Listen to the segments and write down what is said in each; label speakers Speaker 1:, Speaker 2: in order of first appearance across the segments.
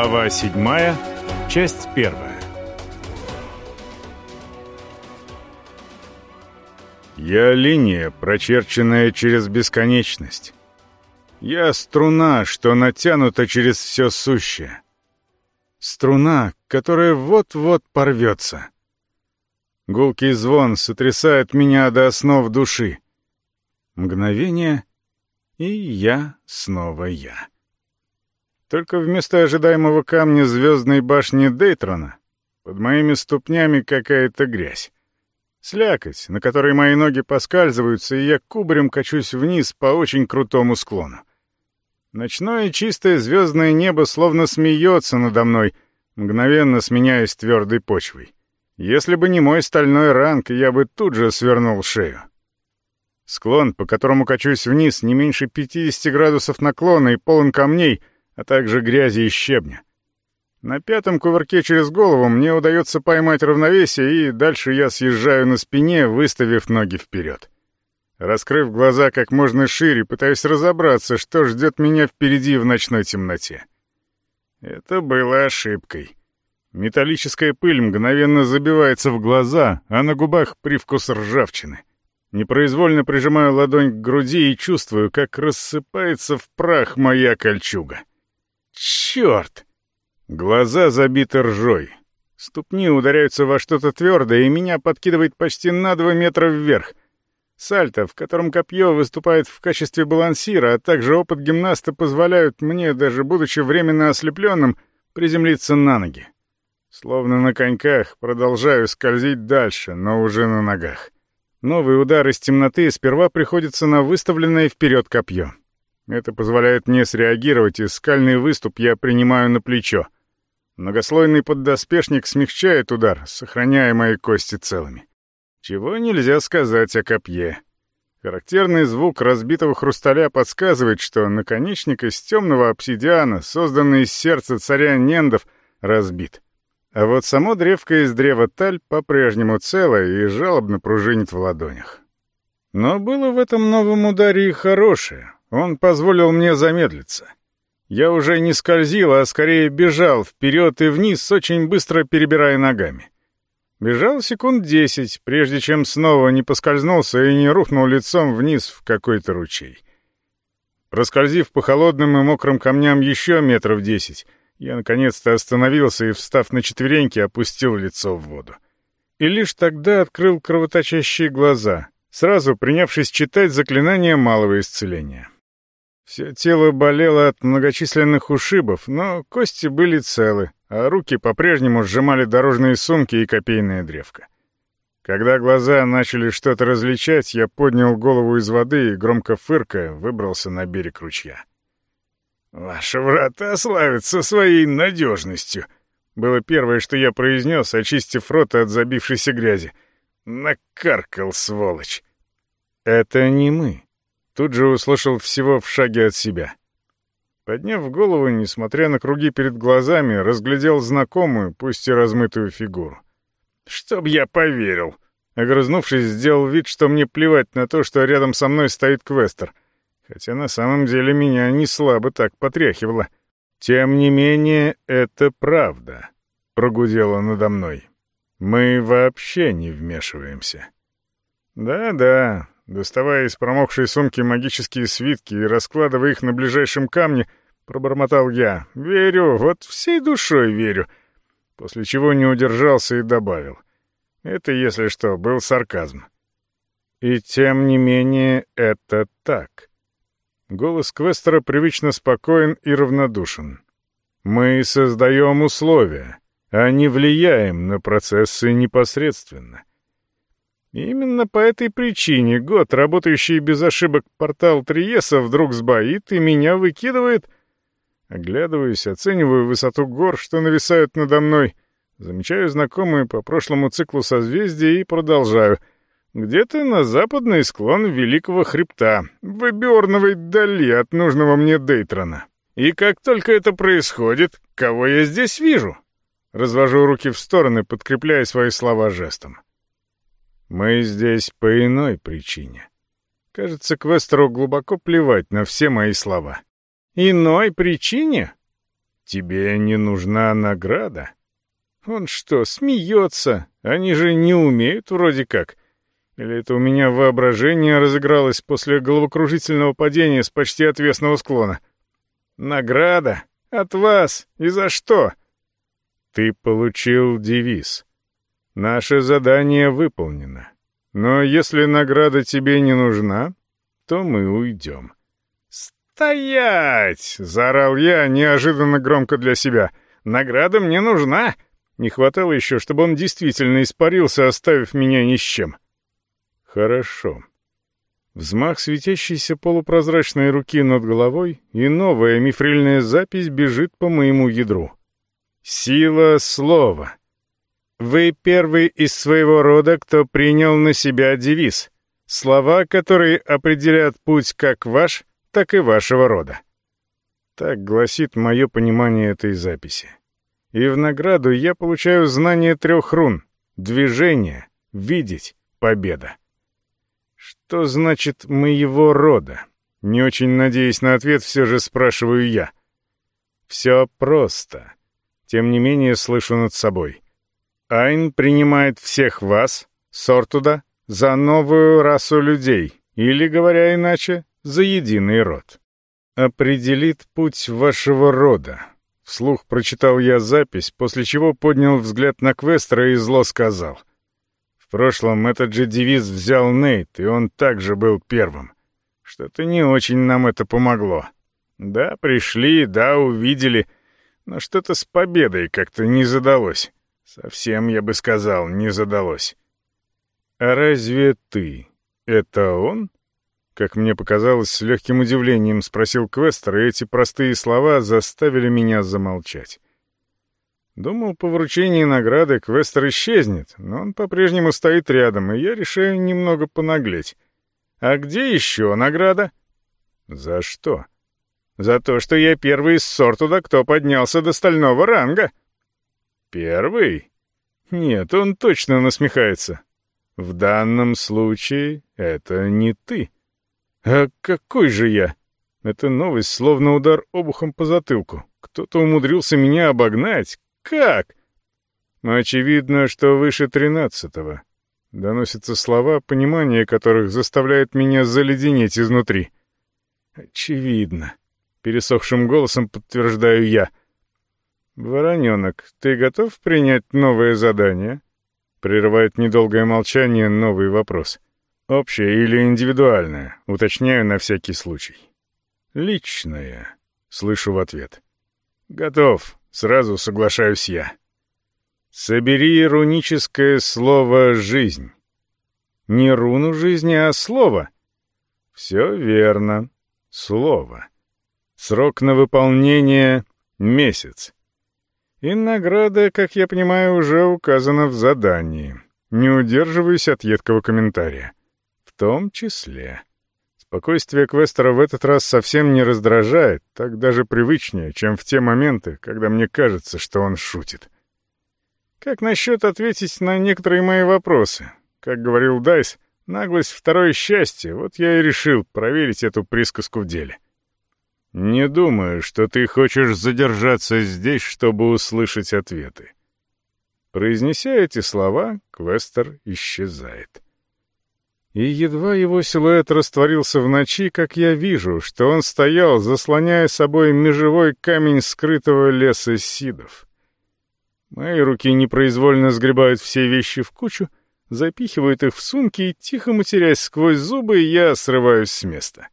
Speaker 1: Глава седьмая, часть первая. Я линия, прочерченная через бесконечность. Я струна, что натянута через все сущее. Струна, которая вот-вот порвется. Гулкий звон сотрясает меня до основ души. Мгновение, и я снова я. Только вместо ожидаемого камня звездной башни Дейтрона под моими ступнями какая-то грязь. Слякоть, на которой мои ноги поскальзываются, и я кубарем качусь вниз по очень крутому склону. Ночное чистое звездное небо словно смеется надо мной, мгновенно сменяясь твердой почвой. Если бы не мой стальной ранг, я бы тут же свернул шею. Склон, по которому качусь вниз, не меньше 50 градусов наклона и полон камней — а также грязи и щебня. На пятом кувырке через голову мне удается поймать равновесие, и дальше я съезжаю на спине, выставив ноги вперед. Раскрыв глаза как можно шире, пытаюсь разобраться, что ждет меня впереди в ночной темноте. Это было ошибкой. Металлическая пыль мгновенно забивается в глаза, а на губах привкус ржавчины. Непроизвольно прижимаю ладонь к груди и чувствую, как рассыпается в прах моя кольчуга. Черт! Глаза забиты ржой. Ступни ударяются во что-то твердое, и меня подкидывает почти на два метра вверх. Сальто, в котором копье выступает в качестве балансира, а также опыт гимнаста позволяют мне, даже будучи временно ослепленным, приземлиться на ноги. Словно на коньках, продолжаю скользить дальше, но уже на ногах. Новый удар из темноты сперва приходится на выставленное вперед копье. Это позволяет мне среагировать, и скальный выступ я принимаю на плечо. Многослойный поддоспешник смягчает удар, сохраняя мои кости целыми. Чего нельзя сказать о копье. Характерный звук разбитого хрусталя подсказывает, что наконечник из темного обсидиана, созданный из сердца царя Нендов, разбит. А вот само древко из древа таль по-прежнему целое и жалобно пружинит в ладонях. Но было в этом новом ударе и хорошее. Он позволил мне замедлиться. Я уже не скользил, а скорее бежал вперед и вниз, очень быстро перебирая ногами. Бежал секунд десять, прежде чем снова не поскользнулся и не рухнул лицом вниз в какой-то ручей. Проскользив по холодным и мокрым камням еще метров десять, я наконец-то остановился и, встав на четвереньки, опустил лицо в воду. И лишь тогда открыл кровоточащие глаза, сразу принявшись читать заклинание малого исцеления. Все тело болело от многочисленных ушибов, но кости были целы, а руки по-прежнему сжимали дорожные сумки и копейная древко. Когда глаза начали что-то различать, я поднял голову из воды и, громко фыркая, выбрался на берег ручья. «Ваши врата славятся своей надежностью», — было первое, что я произнес, очистив рот от забившейся грязи. «Накаркал, сволочь!» «Это не мы», Тут же услышал всего в шаге от себя. Подняв голову, несмотря на круги перед глазами, разглядел знакомую, пусть и размытую фигуру. «Чтоб я поверил!» Огрызнувшись, сделал вид, что мне плевать на то, что рядом со мной стоит Квестер. Хотя на самом деле меня не слабо так потряхивало. «Тем не менее, это правда», — прогудела надо мной. «Мы вообще не вмешиваемся». «Да-да, Доставая из промокшей сумки магические свитки и раскладывая их на ближайшем камне, пробормотал я. «Верю, вот всей душой верю». После чего не удержался и добавил. Это, если что, был сарказм. И тем не менее, это так. Голос Квестера привычно спокоен и равнодушен. Мы создаем условия, а не влияем на процессы непосредственно. Именно по этой причине год, работающий без ошибок портал Триеса, вдруг сбоит и меня выкидывает. Оглядываюсь, оцениваю высоту гор, что нависают надо мной, замечаю знакомые по прошлому циклу созвездия и продолжаю. Где-то на западный склон Великого Хребта, в Эбиорновой дали от нужного мне Дейтрона. И как только это происходит, кого я здесь вижу? Развожу руки в стороны, подкрепляя свои слова жестом. Мы здесь по иной причине. Кажется, Квестеру глубоко плевать на все мои слова. Иной причине? тебе не нужна награда? Он что, смеется? Они же не умеют вроде как. Или это у меня воображение разыгралось после головокружительного падения с почти отвесного склона? Награда? От вас? И за что? Ты получил девиз. Наше задание выполнено. Но если награда тебе не нужна, то мы уйдем. «Стоять!» — заорал я неожиданно громко для себя. «Награда мне нужна!» Не хватало еще, чтобы он действительно испарился, оставив меня ни с чем. «Хорошо». Взмах светящейся полупрозрачной руки над головой, и новая мифрильная запись бежит по моему ядру. «Сила слова». Вы первый из своего рода, кто принял на себя девиз. Слова, которые определят путь как ваш, так и вашего рода. Так гласит мое понимание этой записи. И в награду я получаю знание трех рун — движение, видеть, победа. Что значит «моего рода»? Не очень надеясь на ответ, все же спрашиваю я. Все просто. Тем не менее, слышу над собой. Айн принимает всех вас, Сортуда, за новую расу людей, или, говоря иначе, за единый род. Определит путь вашего рода. Вслух прочитал я запись, после чего поднял взгляд на Квестера и зло сказал. В прошлом этот же девиз взял Нейт, и он также был первым. Что-то не очень нам это помогло. Да, пришли, да, увидели, но что-то с победой как-то не задалось. Совсем, я бы сказал, не задалось. «А разве ты? Это он?» Как мне показалось, с легким удивлением спросил Квестер, и эти простые слова заставили меня замолчать. Думал, по вручении награды Квестер исчезнет, но он по-прежнему стоит рядом, и я решаю немного понаглеть. «А где еще награда?» «За что?» «За то, что я первый из сортуда, кто поднялся до стального ранга». «Первый?» «Нет, он точно насмехается. В данном случае это не ты». «А какой же я?» Это новость, словно удар обухом по затылку. Кто-то умудрился меня обогнать. Как? Очевидно, что выше тринадцатого. Доносятся слова, понимание которых заставляет меня заледенеть изнутри. Очевидно. Пересохшим голосом подтверждаю я. «Вороненок, ты готов принять новое задание?» Прерывает недолгое молчание новый вопрос. Общее или индивидуальное, уточняю на всякий случай. Личное, слышу в ответ. Готов, сразу соглашаюсь я. Собери руническое слово «жизнь». Не руну жизни, а слово. Все верно. Слово. Срок на выполнение — месяц. И награда, как я понимаю, уже указана в задании. Не удерживаюсь от едкого комментария том числе. Спокойствие Квестера в этот раз совсем не раздражает, так даже привычнее, чем в те моменты, когда мне кажется, что он шутит. Как насчет ответить на некоторые мои вопросы? Как говорил Дайс, наглость — второе счастье, вот я и решил проверить эту присказку в деле. Не думаю, что ты хочешь задержаться здесь, чтобы услышать ответы. Произнеся эти слова, Квестер исчезает. И едва его силуэт растворился в ночи, как я вижу, что он стоял, заслоняя собой межевой камень скрытого леса сидов. Мои руки непроизвольно сгребают все вещи в кучу, запихивают их в сумки и, тихо матерясь сквозь зубы, я срываюсь с места.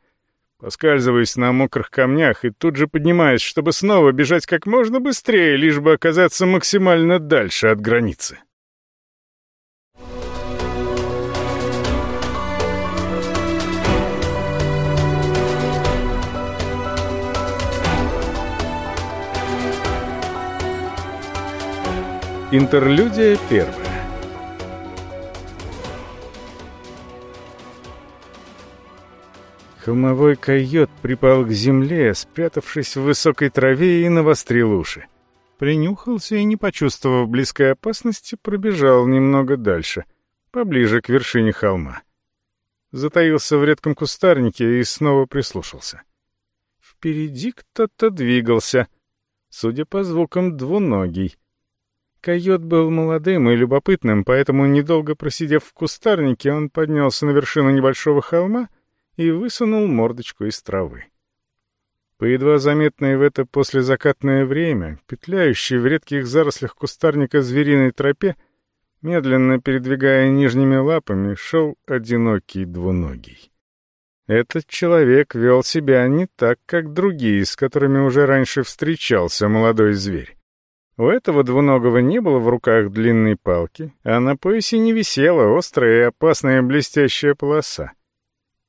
Speaker 1: Поскальзываюсь на мокрых камнях и тут же поднимаюсь, чтобы снова бежать как можно быстрее, лишь бы оказаться максимально дальше от границы. Интерлюдия первая. Холмовой койот припал к земле, спрятавшись в высокой траве и навострил уши. Принюхался и, не почувствовав близкой опасности, пробежал немного дальше, поближе к вершине холма. Затаился в редком кустарнике и снова прислушался. Впереди кто-то двигался — Судя по звукам, двуногий. Койот был молодым и любопытным, поэтому, недолго просидев в кустарнике, он поднялся на вершину небольшого холма и высунул мордочку из травы. По едва заметной в это послезакатное время, петляющей в редких зарослях кустарника звериной тропе, медленно передвигая нижними лапами, шел одинокий двуногий. Этот человек вел себя не так, как другие, с которыми уже раньше встречался молодой зверь. У этого двуногого не было в руках длинной палки, а на поясе не висела острая и опасная блестящая полоса.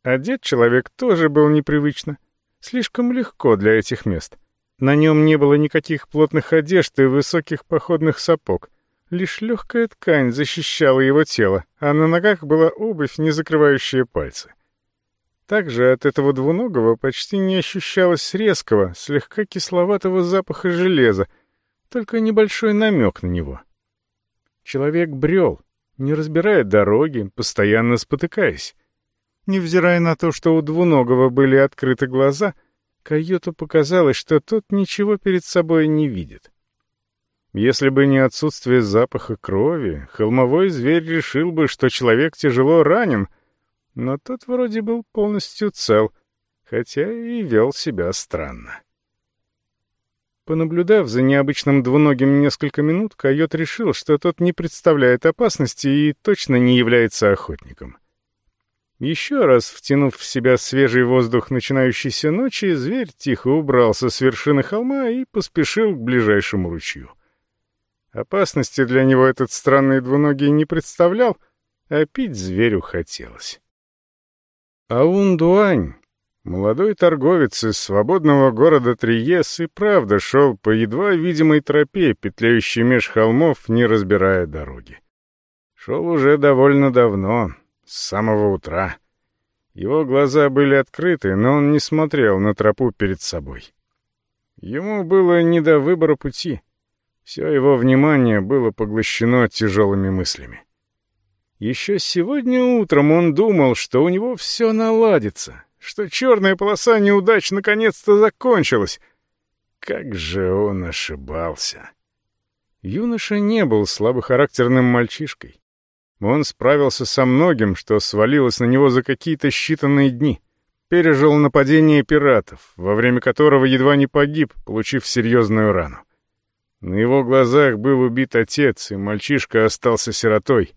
Speaker 1: Одет человек тоже был непривычно — Слишком легко для этих мест. На нем не было никаких плотных одежд и высоких походных сапог. Лишь легкая ткань защищала его тело, а на ногах была обувь, не закрывающая пальцы. Также от этого двуногого почти не ощущалось резкого, слегка кисловатого запаха железа, только небольшой намек на него. Человек брел, не разбирая дороги, постоянно спотыкаясь. Невзирая на то, что у двуногого были открыты глаза, койоту показалось, что тот ничего перед собой не видит. Если бы не отсутствие запаха крови, холмовой зверь решил бы, что человек тяжело ранен, но тот вроде был полностью цел, хотя и вел себя странно. Понаблюдав за необычным двуногим несколько минут, койот решил, что тот не представляет опасности и точно не является охотником. Еще раз втянув в себя свежий воздух начинающейся ночи, зверь тихо убрался с вершины холма и поспешил к ближайшему ручью. Опасности для него этот странный двуногий не представлял, а пить зверю хотелось. Аун-Дуань, молодой торговец из свободного города Триес, и правда шел по едва видимой тропе, петляющей меж холмов, не разбирая дороги. Шел уже довольно давно, с самого утра. Его глаза были открыты, но он не смотрел на тропу перед собой. Ему было не до выбора пути. Все его внимание было поглощено тяжелыми мыслями. Еще сегодня утром он думал, что у него все наладится, что черная полоса неудач наконец-то закончилась. Как же он ошибался! Юноша не был слабохарактерным мальчишкой. Он справился со многим, что свалилось на него за какие-то считанные дни. Пережил нападение пиратов, во время которого едва не погиб, получив серьезную рану. На его глазах был убит отец, и мальчишка остался сиротой.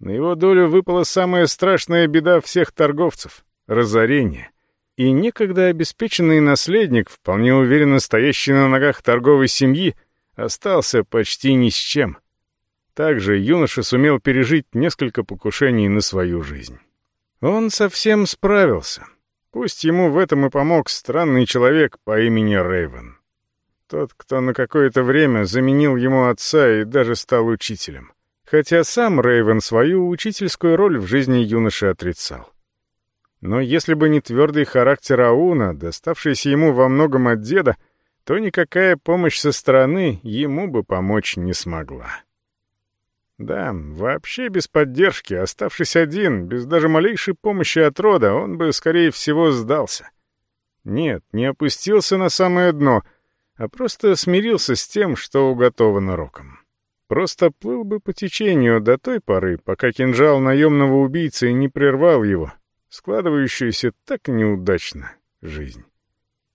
Speaker 1: На его долю выпала самая страшная беда всех торговцев — разорение. И некогда обеспеченный наследник, вполне уверенно стоящий на ногах торговой семьи, остался почти ни с чем. Также юноша сумел пережить несколько покушений на свою жизнь. Он совсем справился. Пусть ему в этом и помог странный человек по имени Рейвен. Тот, кто на какое-то время заменил ему отца и даже стал учителем. Хотя сам Рейвен свою учительскую роль в жизни юноши отрицал. Но если бы не твердый характер Ауна, доставшийся ему во многом от деда, то никакая помощь со стороны ему бы помочь не смогла. Да, вообще без поддержки, оставшись один, без даже малейшей помощи от рода, он бы, скорее всего, сдался. Нет, не опустился на самое дно, а просто смирился с тем, что уготовано роком. Просто плыл бы по течению до той поры, пока кинжал наемного убийцы не прервал его, складывающуюся так неудачно жизнь.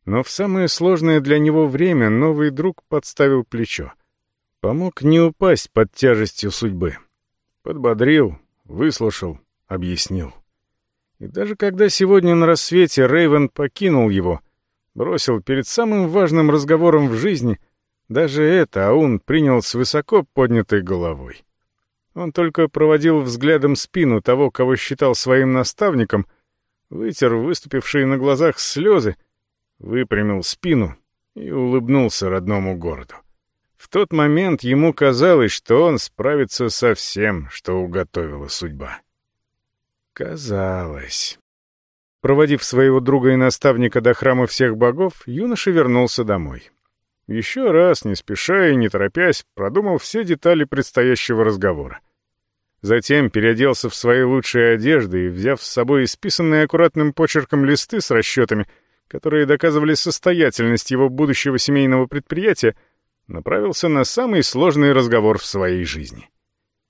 Speaker 1: Но в самое сложное для него время новый друг подставил плечо — Помог не упасть под тяжестью судьбы. Подбодрил, выслушал, объяснил. И даже когда сегодня на рассвете Рейвен покинул его, бросил перед самым важным разговором в жизни, даже это Аун принял с высоко поднятой головой. Он только проводил взглядом спину того, кого считал своим наставником, вытер выступившие на глазах слезы, выпрямил спину и улыбнулся родному городу. В тот момент ему казалось, что он справится со всем, что уготовила судьба. Казалось. Проводив своего друга и наставника до храма всех богов, юноша вернулся домой. Еще раз, не спеша и не торопясь, продумал все детали предстоящего разговора. Затем переоделся в свои лучшие одежды и, взяв с собой исписанные аккуратным почерком листы с расчетами, которые доказывали состоятельность его будущего семейного предприятия, направился на самый сложный разговор в своей жизни.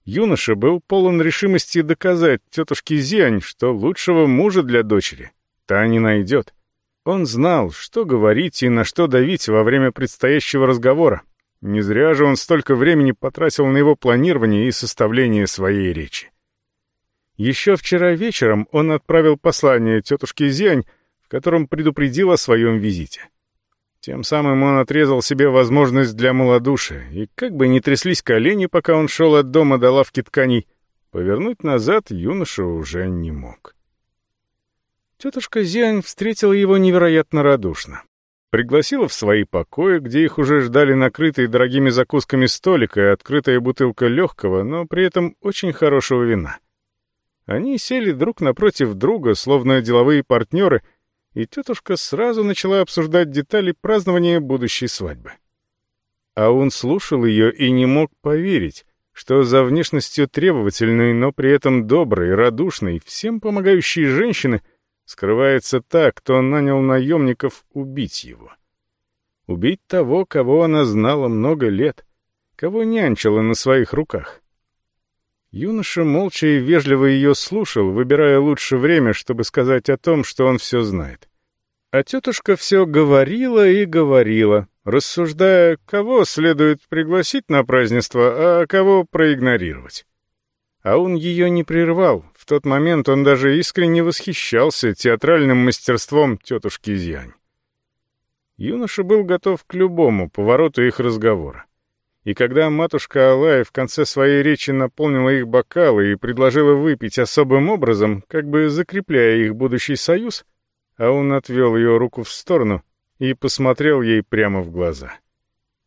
Speaker 1: Юноша был полон решимости доказать тетушке Зиань, что лучшего мужа для дочери та не найдет. Он знал, что говорить и на что давить во время предстоящего разговора. Не зря же он столько времени потратил на его планирование и составление своей речи. Еще вчера вечером он отправил послание тетушке Зиань, в котором предупредил о своем визите. Тем самым он отрезал себе возможность для малодушия, и как бы ни тряслись колени, пока он шел от дома до лавки тканей, повернуть назад юноша уже не мог. Тетушка Зиань встретила его невероятно радушно. Пригласила в свои покои, где их уже ждали накрытые дорогими закусками столик и открытая бутылка легкого, но при этом очень хорошего вина. Они сели друг напротив друга, словно деловые партнеры — и тетушка сразу начала обсуждать детали празднования будущей свадьбы. А он слушал ее и не мог поверить, что за внешностью требовательной, но при этом доброй, радушной, всем помогающей женщины скрывается та, кто нанял наемников убить его. Убить того, кого она знала много лет, кого нянчила на своих руках. Юноша молча и вежливо ее слушал, выбирая лучшее время, чтобы сказать о том, что он все знает. А тетушка все говорила и говорила, рассуждая, кого следует пригласить на празднество, а кого проигнорировать. А он ее не прервал. В тот момент он даже искренне восхищался театральным мастерством тетушки Зянь. Юноша был готов к любому повороту их разговора. И когда матушка Алая в конце своей речи наполнила их бокалы и предложила выпить особым образом, как бы закрепляя их будущий союз, а он отвел ее руку в сторону и посмотрел ей прямо в глаза.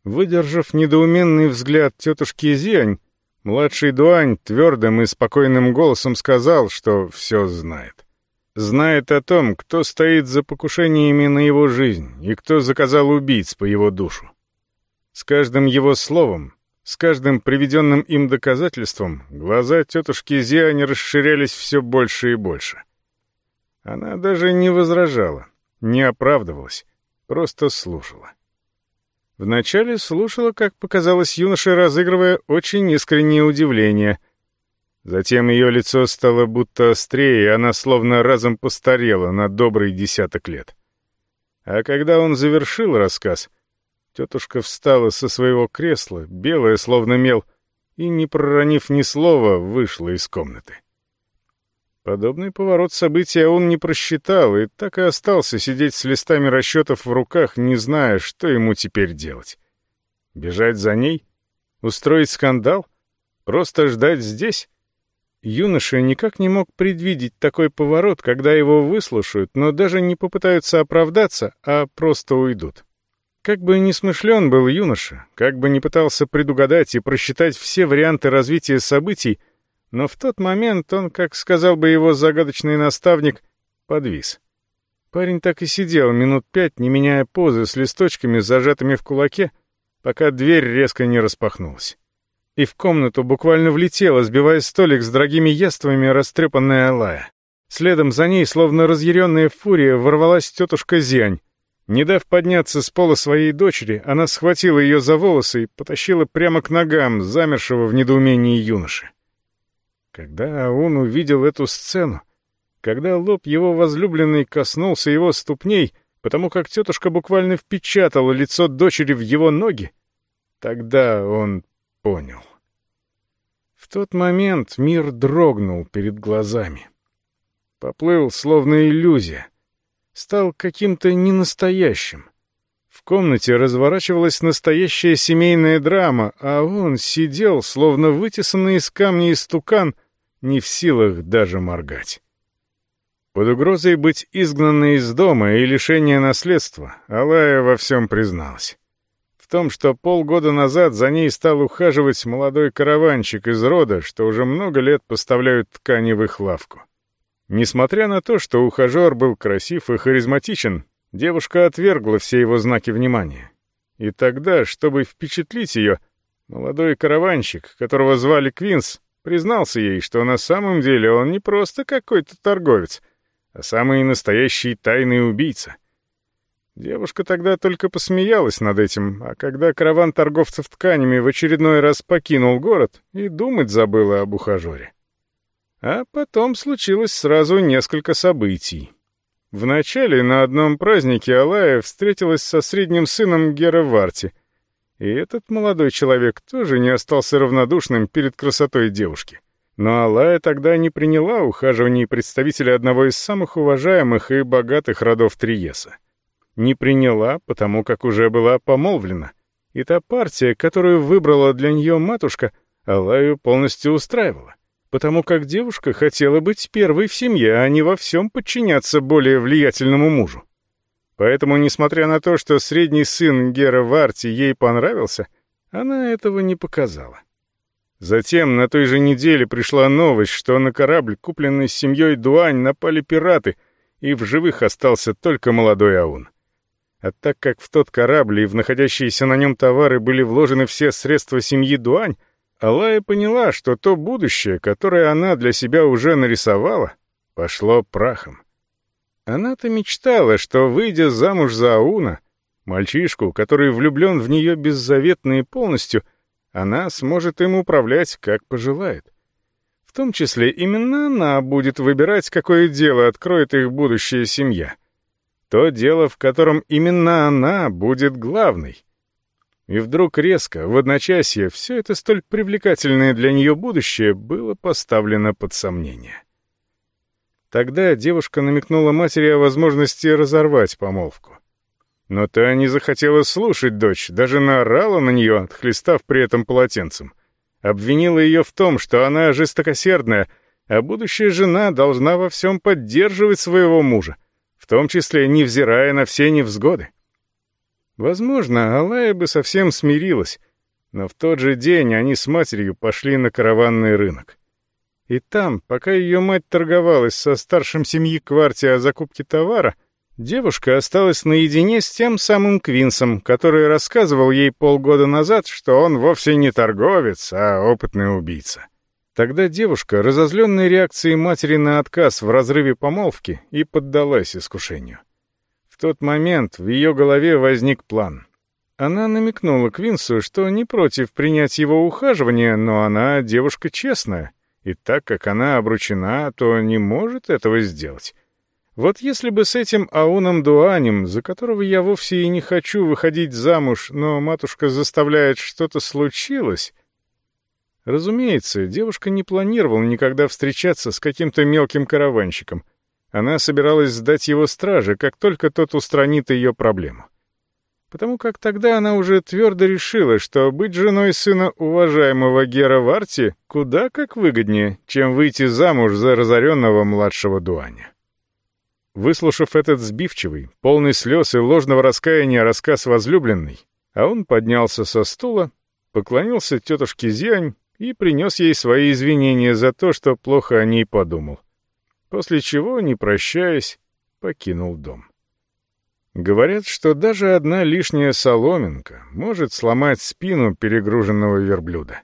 Speaker 1: Выдержав недоуменный взгляд тетушки Зиань, младший Дуань твердым и спокойным голосом сказал, что все знает. Знает о том, кто стоит за покушениями на его жизнь и кто заказал убийц по его душу. С каждым его словом, с каждым приведенным им доказательством глаза тетушки Зиани расширялись все больше и больше. Она даже не возражала, не оправдывалась, просто слушала. Вначале слушала, как показалось юноше, разыгрывая очень искреннее удивление. Затем ее лицо стало будто острее, и она словно разом постарела на добрый десяток лет. А когда он завершил рассказ — Тетушка встала со своего кресла, белая, словно мел, и, не проронив ни слова, вышла из комнаты. Подобный поворот события он не просчитал и так и остался сидеть с листами расчетов в руках, не зная, что ему теперь делать. Бежать за ней? Устроить скандал? Просто ждать здесь? Юноша никак не мог предвидеть такой поворот, когда его выслушают, но даже не попытаются оправдаться, а просто уйдут. Как бы ни смышлен был юноша, как бы ни пытался предугадать и просчитать все варианты развития событий, но в тот момент он, как сказал бы его загадочный наставник, подвис. Парень так и сидел минут пять, не меняя позы, с листочками, зажатыми в кулаке, пока дверь резко не распахнулась. И в комнату буквально влетела, сбивая столик с дорогими яствами, растрепанная Алая. Следом за ней, словно разъяренная фурия, ворвалась тетушка Зянь, не дав подняться с пола своей дочери, она схватила ее за волосы и потащила прямо к ногам замершего в недоумении юноши. Когда он увидел эту сцену, когда лоб его возлюбленной коснулся его ступней, потому как тетушка буквально впечатала лицо дочери в его ноги, тогда он понял. В тот момент мир дрогнул перед глазами. Поплыл, словно иллюзия, стал каким-то ненастоящим. В комнате разворачивалась настоящая семейная драма, а он сидел, словно вытесанный из камня истукан, не в силах даже моргать. Под угрозой быть изгнанной из дома и лишения наследства, Алая во всем призналась. В том, что полгода назад за ней стал ухаживать молодой караванчик из рода, что уже много лет поставляют ткани в их лавку. Несмотря на то, что ухажер был красив и харизматичен, девушка отвергла все его знаки внимания. И тогда, чтобы впечатлить ее, молодой караванщик, которого звали Квинс, признался ей, что на самом деле он не просто какой-то торговец, а самый настоящий тайный убийца. Девушка тогда только посмеялась над этим, а когда караван торговцев тканями в очередной раз покинул город, и думать забыла об ухажере. А потом случилось сразу несколько событий. Вначале на одном празднике Алая встретилась со средним сыном Гера Варти, и этот молодой человек тоже не остался равнодушным перед красотой девушки. Но Алая тогда не приняла ухаживаний представителя одного из самых уважаемых и богатых родов Триеса не приняла, потому как уже была помолвлена. И та партия, которую выбрала для нее матушка, Алаю полностью устраивала, потому как девушка хотела быть первой в семье, а не во всем подчиняться более влиятельному мужу. Поэтому, несмотря на то, что средний сын Гера Варти ей понравился, она этого не показала. Затем на той же неделе пришла новость, что на корабль, купленный семьей Дуань, напали пираты, и в живых остался только молодой Аун. А так как в тот корабль и в находящиеся на нем товары были вложены все средства семьи Дуань, Алая поняла, что то будущее, которое она для себя уже нарисовала, пошло прахом. Она-то мечтала, что, выйдя замуж за Ауна, мальчишку, который влюблен в нее беззаветно и полностью, она сможет им управлять, как пожелает. В том числе именно она будет выбирать, какое дело откроет их будущая семья — то дело, в котором именно она будет главной. И вдруг резко, в одночасье, все это столь привлекательное для нее будущее было поставлено под сомнение. Тогда девушка намекнула матери о возможности разорвать помолвку. Но та не захотела слушать дочь, даже наорала на нее, отхлестав при этом полотенцем. Обвинила ее в том, что она жестокосердная, а будущая жена должна во всем поддерживать своего мужа, в том числе невзирая на все невзгоды. Возможно, Алая бы совсем смирилась, но в тот же день они с матерью пошли на караванный рынок. И там, пока ее мать торговалась со старшим семьи Кварти о закупке товара, девушка осталась наедине с тем самым Квинсом, который рассказывал ей полгода назад, что он вовсе не торговец, а опытный убийца. Тогда девушка, разозленная реакцией матери на отказ в разрыве помолвки, и поддалась искушению. Тот момент в ее голове возник план. Она намекнула Квинсу, что не против принять его ухаживание, но она девушка честная, и так как она обручена, то не может этого сделать. Вот если бы с этим Ауном Дуанем, за которого я вовсе и не хочу выходить замуж, но матушка заставляет что-то случилось, Разумеется, девушка не планировала никогда встречаться с каким-то мелким караванщиком. Она собиралась сдать его страже, как только тот устранит ее проблему. Потому как тогда она уже твердо решила, что быть женой сына уважаемого Гера Варти куда как выгоднее, чем выйти замуж за разоренного младшего Дуаня. Выслушав этот сбивчивый, полный слез и ложного раскаяния рассказ возлюбленный, а он поднялся со стула, поклонился тетушке Зиань и принес ей свои извинения за то, что плохо о ней подумал. После чего, не прощаясь, покинул дом. Говорят, что даже одна лишняя соломинка может сломать спину перегруженного верблюда.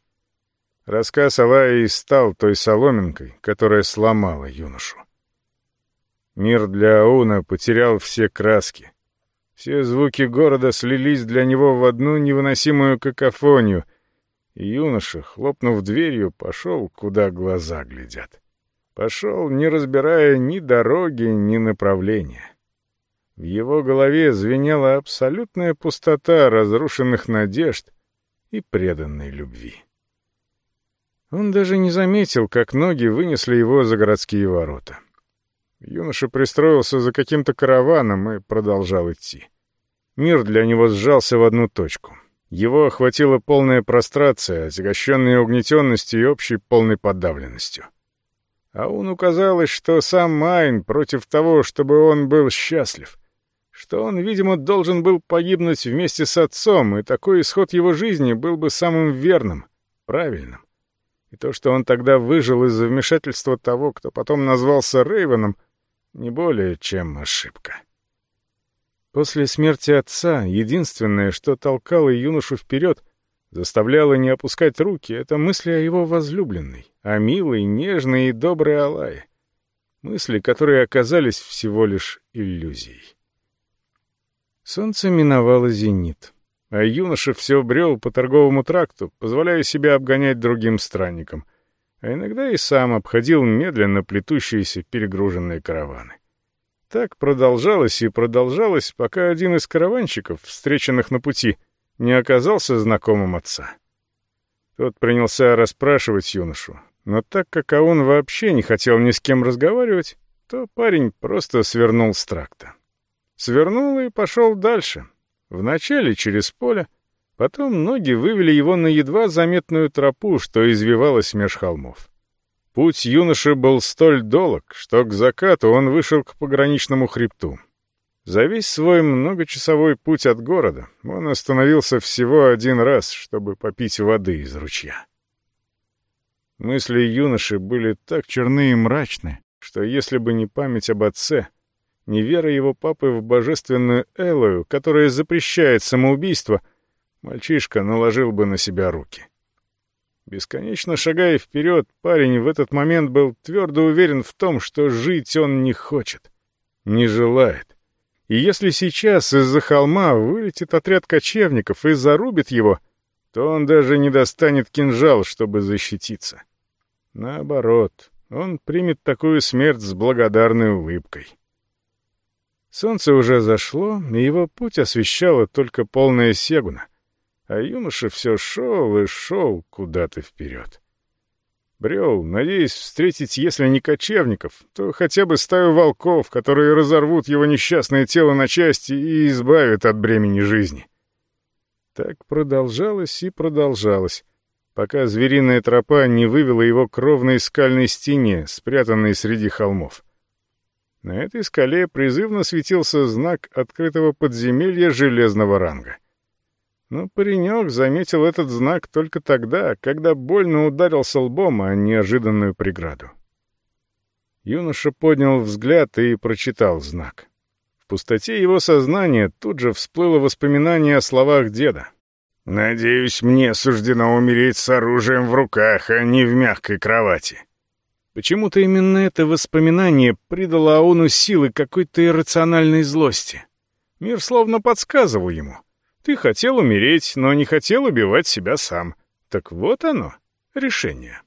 Speaker 1: Рассказ Алаи стал той соломинкой, которая сломала юношу. Мир для Ауна потерял все краски. Все звуки города слились для него в одну невыносимую какофонию — юноша, хлопнув дверью, пошел, куда глаза глядят. Пошел, не разбирая ни дороги, ни направления. В его голове звенела абсолютная пустота разрушенных надежд и преданной любви. Он даже не заметил, как ноги вынесли его за городские ворота. Юноша пристроился за каким-то караваном и продолжал идти. Мир для него сжался в одну точку — его охватила полная прострация, отягощенная угнетенностью и общей полной подавленностью. А он указалось, что сам Майн против того, чтобы он был счастлив, что он, видимо, должен был погибнуть вместе с отцом, и такой исход его жизни был бы самым верным, правильным. И то, что он тогда выжил из-за вмешательства того, кто потом назвался Рейвеном, не более чем ошибка. После смерти отца единственное, что толкало юношу вперед, заставляло не опускать руки, это мысли о его возлюбленной, о милой, нежной и доброй Алае. Мысли, которые оказались всего лишь иллюзией. Солнце миновало зенит, а юноша все брел по торговому тракту, позволяя себя обгонять другим странникам, а иногда и сам обходил медленно плетущиеся перегруженные караваны. Так продолжалось и продолжалось, пока один из караванщиков, встреченных на пути, не оказался знакомым отца. Тот принялся расспрашивать юношу, но так как он вообще не хотел ни с кем разговаривать, то парень просто свернул с тракта. Свернул и пошел дальше. Вначале через поле, потом ноги вывели его на едва заметную тропу, что извивалась меж холмов. Путь юноши был столь долг, что к закату он вышел к пограничному хребту. За весь свой многочасовой путь от города он остановился всего один раз, чтобы попить воды из ручья. Мысли юноши были так черны и мрачны, что если бы не память об отце, не вера его папы в божественную Элою, которая запрещает самоубийство, мальчишка наложил бы на себя руки. Бесконечно шагая вперед, парень в этот момент был твердо уверен в том, что жить он не хочет, не желает. И если сейчас из-за холма вылетит отряд кочевников и зарубит его, то он даже не достанет кинжал, чтобы защититься. Наоборот, он примет такую смерть с благодарной улыбкой. Солнце уже зашло, и его путь освещала только полная сегуна, а юноша все шел и шел куда-то вперед. Брел, надеясь встретить, если не кочевников, то хотя бы стаю волков, которые разорвут его несчастное тело на части и избавят от бремени жизни. Так продолжалось и продолжалось, пока звериная тропа не вывела его к ровной скальной стене, спрятанной среди холмов. На этой скале призывно светился знак открытого подземелья железного ранга — но паренек заметил этот знак только тогда, когда больно ударился лбом о неожиданную преграду. Юноша поднял взгляд и прочитал знак. В пустоте его сознания тут же всплыло воспоминание о словах деда. «Надеюсь, мне суждено умереть с оружием в руках, а не в мягкой кровати». Почему-то именно это воспоминание придало Ауну силы какой-то иррациональной злости. Мир словно подсказывал ему — ты хотел умереть, но не хотел убивать себя сам. Так вот оно, решение.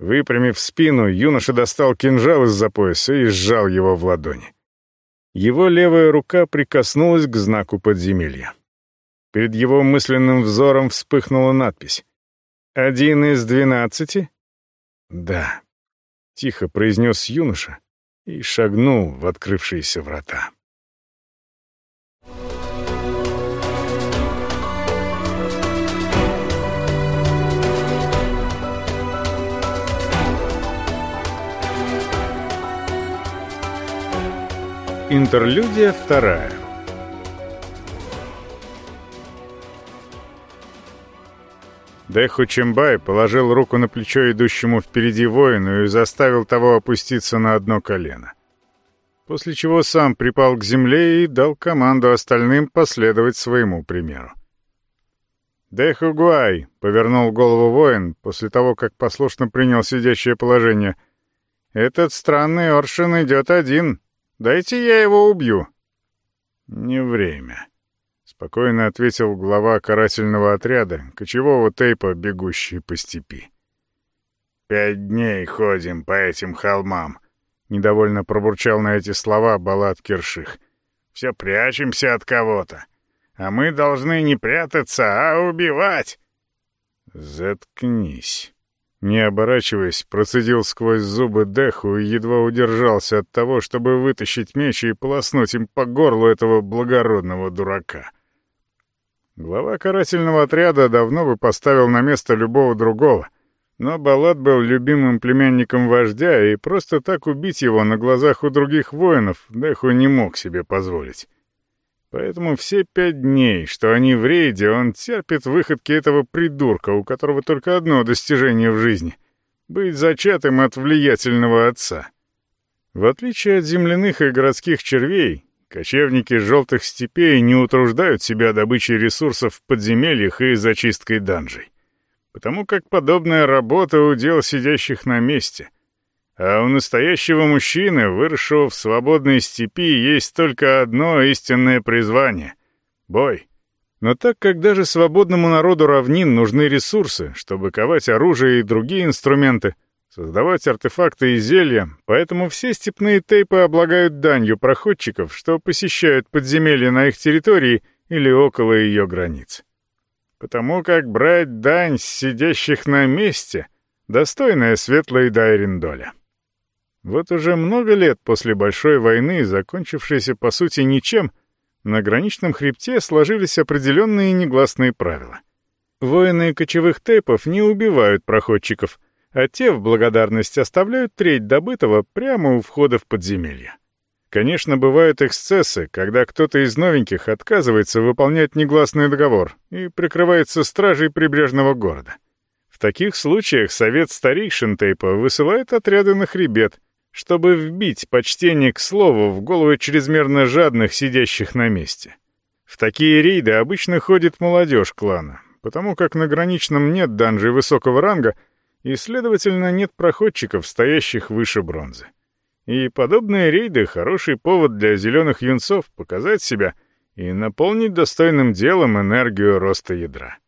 Speaker 1: Выпрямив спину, юноша достал кинжал из-за пояса и сжал его в ладони. Его левая рука прикоснулась к знаку подземелья. Перед его мысленным взором вспыхнула надпись. «Один из двенадцати?» «Да», — тихо произнес юноша и шагнул в открывшиеся врата. Интерлюдия вторая Дэху Чимбай положил руку на плечо идущему впереди воину и заставил того опуститься на одно колено. После чего сам припал к земле и дал команду остальным последовать своему примеру. «Дэху Гуай!» — повернул голову воин после того, как послушно принял сидящее положение. «Этот странный Оршин идет один, Дайте я его убью». «Не время», — спокойно ответил глава карательного отряда, кочевого тейпа, бегущий по степи. «Пять дней ходим по этим холмам», — недовольно пробурчал на эти слова Балат Кирших. «Все прячемся от кого-то, а мы должны не прятаться, а убивать». «Заткнись». Не оборачиваясь, процедил сквозь зубы Деху и едва удержался от того, чтобы вытащить меч и полоснуть им по горлу этого благородного дурака. Глава карательного отряда давно бы поставил на место любого другого, но Балат был любимым племянником вождя, и просто так убить его на глазах у других воинов Деху не мог себе позволить. Поэтому все пять дней, что они в рейде, он терпит выходки этого придурка, у которого только одно достижение в жизни — быть зачатым от влиятельного отца. В отличие от земляных и городских червей, кочевники желтых степей не утруждают себя добычей ресурсов в подземельях и зачисткой данжей. Потому как подобная работа — удел сидящих на месте — а у настоящего мужчины, выросшего в свободной степи, есть только одно истинное призвание Бой. Но так как даже свободному народу равнин нужны ресурсы, чтобы ковать оружие и другие инструменты, создавать артефакты и зелья, поэтому все степные тейпы облагают данью проходчиков, что посещают подземелья на их территории или около ее границ. Потому как брать дань с сидящих на месте — достойная светлой Дайриндоля. Вот уже много лет после Большой войны, закончившейся по сути ничем, на граничном хребте сложились определенные негласные правила. Воины кочевых тейпов не убивают проходчиков, а те в благодарность оставляют треть добытого прямо у входа в подземелье. Конечно, бывают эксцессы, когда кто-то из новеньких отказывается выполнять негласный договор и прикрывается стражей прибрежного города. В таких случаях совет старейшин Тейпа высылает отряды на хребет, чтобы вбить почтение к слову в головы чрезмерно жадных, сидящих на месте. В такие рейды обычно ходит молодежь клана, потому как на граничном нет данжей высокого ранга и, следовательно, нет проходчиков, стоящих выше бронзы. И подобные рейды — хороший повод для зеленых юнцов показать себя и наполнить достойным делом энергию роста ядра.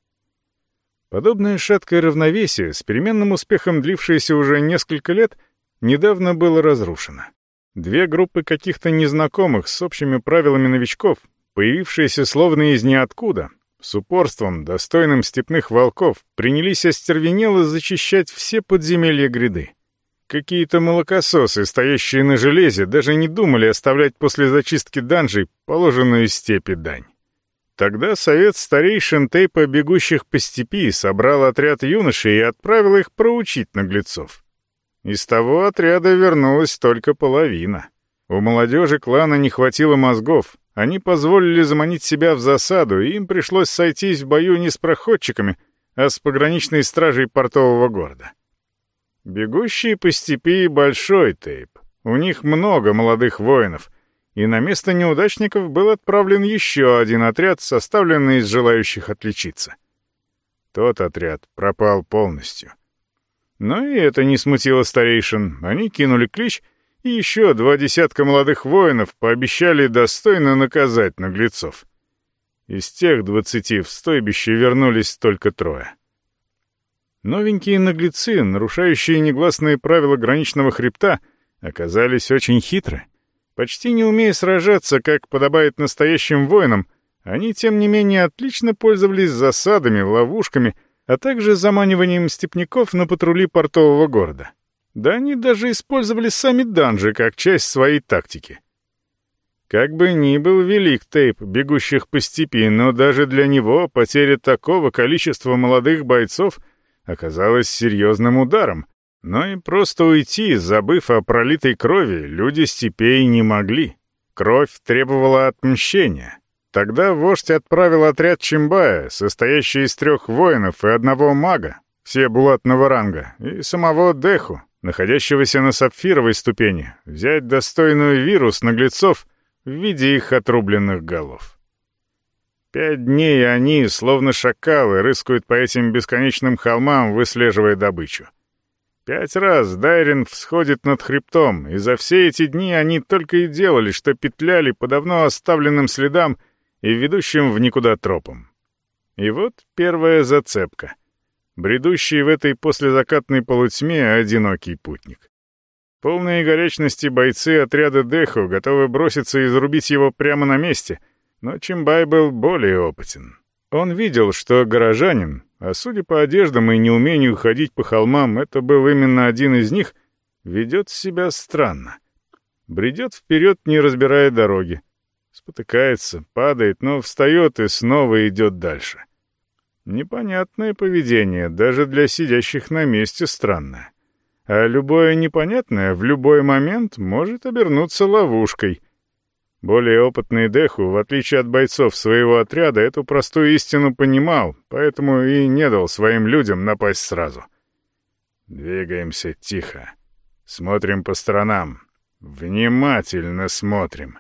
Speaker 1: Подобное шаткое равновесие, с переменным успехом длившееся уже несколько лет, недавно было разрушено. Две группы каких-то незнакомых с общими правилами новичков, появившиеся словно из ниоткуда, с упорством, достойным степных волков, принялись остервенело зачищать все подземелья гряды. Какие-то молокососы, стоящие на железе, даже не думали оставлять после зачистки данжей положенную степи дань. Тогда совет старейшин Тейпа, бегущих по степи, собрал отряд юношей и отправил их проучить наглецов. Из того отряда вернулась только половина. У молодежи клана не хватило мозгов, они позволили заманить себя в засаду, и им пришлось сойтись в бою не с проходчиками, а с пограничной стражей портового города. Бегущие по степи большой тейп. У них много молодых воинов, и на место неудачников был отправлен еще один отряд, составленный из желающих отличиться. Тот отряд пропал полностью. Но и это не смутило старейшин. Они кинули клич, и еще два десятка молодых воинов пообещали достойно наказать наглецов. Из тех двадцати в стойбище вернулись только трое. Новенькие наглецы, нарушающие негласные правила граничного хребта, оказались очень хитры. Почти не умея сражаться, как подобает настоящим воинам, они, тем не менее, отлично пользовались засадами, ловушками, а также заманиванием степняков на патрули портового города. Да они даже использовали сами данжи как часть своей тактики. Как бы ни был велик тейп бегущих по степи, но даже для него потеря такого количества молодых бойцов — оказалось серьезным ударом, но и просто уйти, забыв о пролитой крови, люди степей не могли. Кровь требовала отмщения. Тогда вождь отправил отряд Чимбая, состоящий из трех воинов и одного мага, все булатного ранга, и самого Деху, находящегося на сапфировой ступени, взять достойную вирус наглецов в виде их отрубленных голов. Пять дней они, словно шакалы, рыскают по этим бесконечным холмам, выслеживая добычу. Пять раз Дайрин всходит над хребтом, и за все эти дни они только и делали, что петляли по давно оставленным следам и ведущим в никуда тропам. И вот первая зацепка. Бредущий в этой послезакатной полутьме одинокий путник. Полные горячности бойцы отряда Деху готовы броситься и зарубить его прямо на месте — но Чимбай был более опытен. Он видел, что горожанин, а судя по одеждам и неумению ходить по холмам, это был именно один из них, ведет себя странно. Бредет вперед, не разбирая дороги. Спотыкается, падает, но встает и снова идет дальше. Непонятное поведение, даже для сидящих на месте странное. А любое непонятное в любой момент может обернуться ловушкой — более опытный Деху, в отличие от бойцов своего отряда, эту простую истину понимал, поэтому и не дал своим людям напасть сразу. «Двигаемся тихо. Смотрим по сторонам. Внимательно смотрим.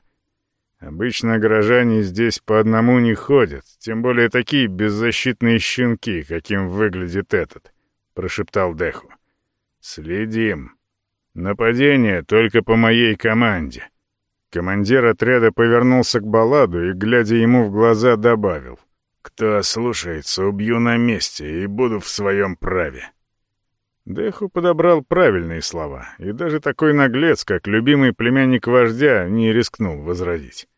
Speaker 1: Обычно горожане здесь по одному не ходят, тем более такие беззащитные щенки, каким выглядит этот», — прошептал Деху. «Следим. Нападение только по моей команде». Командир отряда повернулся к Балладу и, глядя ему в глаза, добавил. «Кто ослушается, убью на месте и буду в своем праве». Деху подобрал правильные слова, и даже такой наглец, как любимый племянник вождя, не рискнул возразить.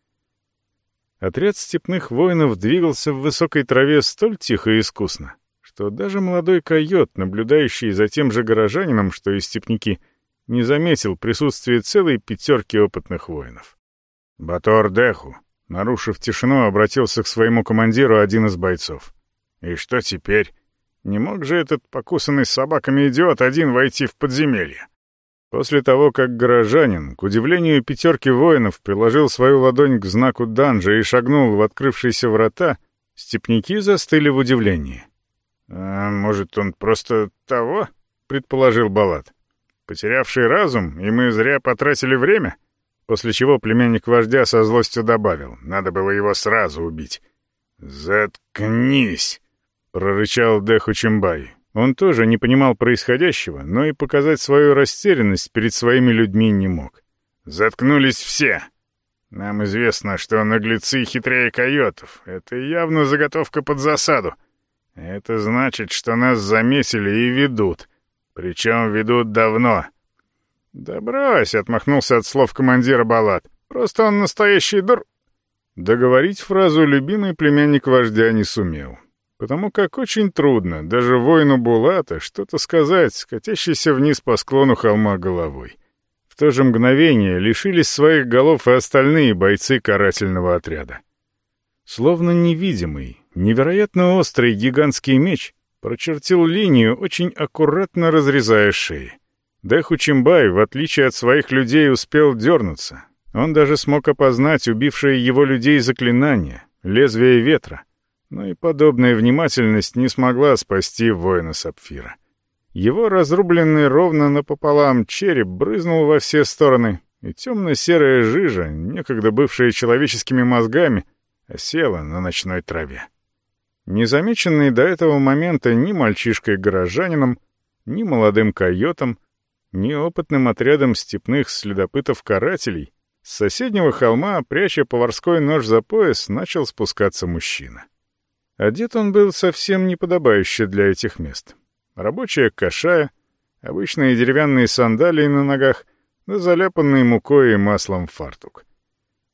Speaker 1: Отряд степных воинов двигался в высокой траве столь тихо и искусно, что даже молодой койот, наблюдающий за тем же горожанином, что и степняки, не заметил присутствия целой пятерки опытных воинов. Батор Деху, нарушив тишину, обратился к своему командиру один из бойцов. «И что теперь?» Не мог же этот покусанный собаками идиот один войти в подземелье? После того, как горожанин, к удивлению пятерки воинов, приложил свою ладонь к знаку данжа и шагнул в открывшиеся врата, степняки застыли в удивлении. «А может, он просто того?» — предположил Балат. «Потерявший разум, и мы зря потратили время?» После чего племянник вождя со злостью добавил. «Надо было его сразу убить». «Заткнись!» — прорычал Деху Чимбай. Он тоже не понимал происходящего, но и показать свою растерянность перед своими людьми не мог. «Заткнулись все!» «Нам известно, что наглецы хитрее койотов. Это явно заготовка под засаду. Это значит, что нас заметили и ведут. Причем ведут давно». «Да брось!» — отмахнулся от слов командира Балат. «Просто он настоящий дур...» Договорить фразу любимый племянник вождя не сумел потому как очень трудно даже воину Булата что-то сказать, скатящийся вниз по склону холма головой. В то же мгновение лишились своих голов и остальные бойцы карательного отряда. Словно невидимый, невероятно острый гигантский меч прочертил линию, очень аккуратно разрезая шеи. Дэху Чимбай, в отличие от своих людей, успел дернуться. Он даже смог опознать убившие его людей заклинания, лезвие ветра — но и подобная внимательность не смогла спасти воина Сапфира. Его разрубленный ровно напополам череп брызнул во все стороны, и темно-серая жижа, некогда бывшая человеческими мозгами, осела на ночной траве. Незамеченный до этого момента ни мальчишкой-горожанином, ни молодым койотом, ни опытным отрядом степных следопытов-карателей, с соседнего холма, пряча поварской нож за пояс, начал спускаться мужчина. Одет он был совсем неподобающе для этих мест. Рабочая кашая, обычные деревянные сандалии на ногах, да заляпанный мукой и маслом фартук.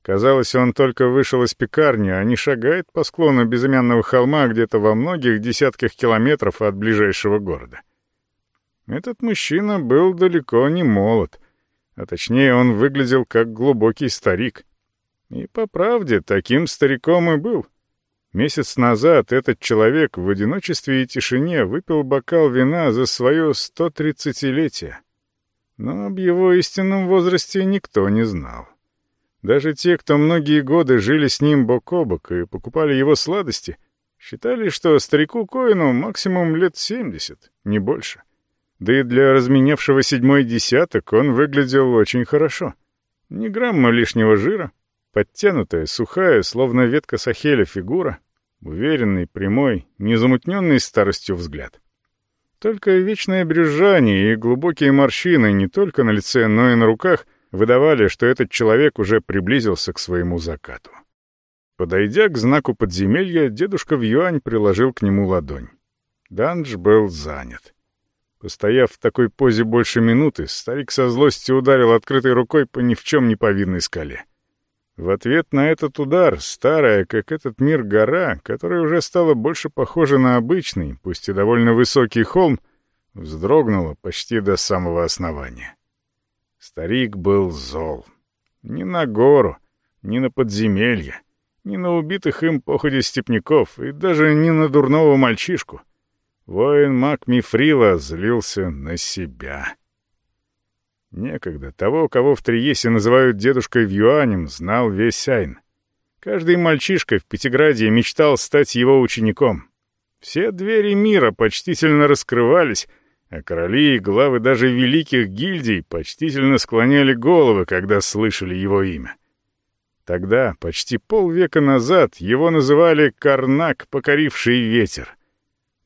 Speaker 1: Казалось, он только вышел из пекарни, а не шагает по склону безымянного холма где-то во многих десятках километров от ближайшего города. Этот мужчина был далеко не молод, а точнее он выглядел как глубокий старик. И по правде таким стариком и был — Месяц назад этот человек в одиночестве и тишине выпил бокал вина за свое 130-летие. Но об его истинном возрасте никто не знал. Даже те, кто многие годы жили с ним бок о бок и покупали его сладости, считали, что старику Коину максимум лет 70, не больше. Да и для разменявшего седьмой десяток он выглядел очень хорошо. Ни грамма лишнего жира, Подтянутая, сухая, словно ветка сахеля фигура, уверенный, прямой, незамутненный старостью взгляд. Только вечное брюзжание и глубокие морщины не только на лице, но и на руках выдавали, что этот человек уже приблизился к своему закату. Подойдя к знаку подземелья, дедушка в юань приложил к нему ладонь. Данж был занят. Постояв в такой позе больше минуты, старик со злостью ударил открытой рукой по ни в чем не повинной скале. В ответ на этот удар старая, как этот мир, гора, которая уже стала больше похожа на обычный, пусть и довольно высокий холм, вздрогнула почти до самого основания. Старик был зол. Ни на гору, ни на подземелье, ни на убитых им походе степняков и даже не на дурного мальчишку. Воин Мак Мифрила злился на себя. Некогда того, кого в Триесе называют дедушкой в Юанем, знал весь Айн. Каждый мальчишка в Пятиграде мечтал стать его учеником. Все двери мира почтительно раскрывались, а короли и главы даже великих гильдий почтительно склоняли головы, когда слышали его имя. Тогда, почти полвека назад, его называли «Карнак, покоривший ветер»,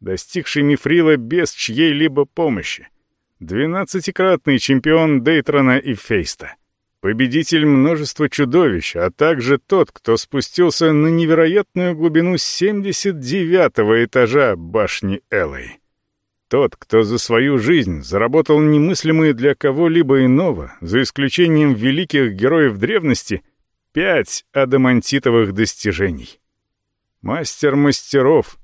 Speaker 1: достигший Мифрила без чьей-либо помощи. Двенадцатикратный чемпион Дейтрона и Фейста. победитель множества чудовищ, а также тот, кто спустился на невероятную глубину 79-го этажа башни Элой. Тот, кто за свою жизнь заработал немыслимые для кого-либо иного, за исключением великих героев древности, пять адамантитовых достижений. Мастер мастеров,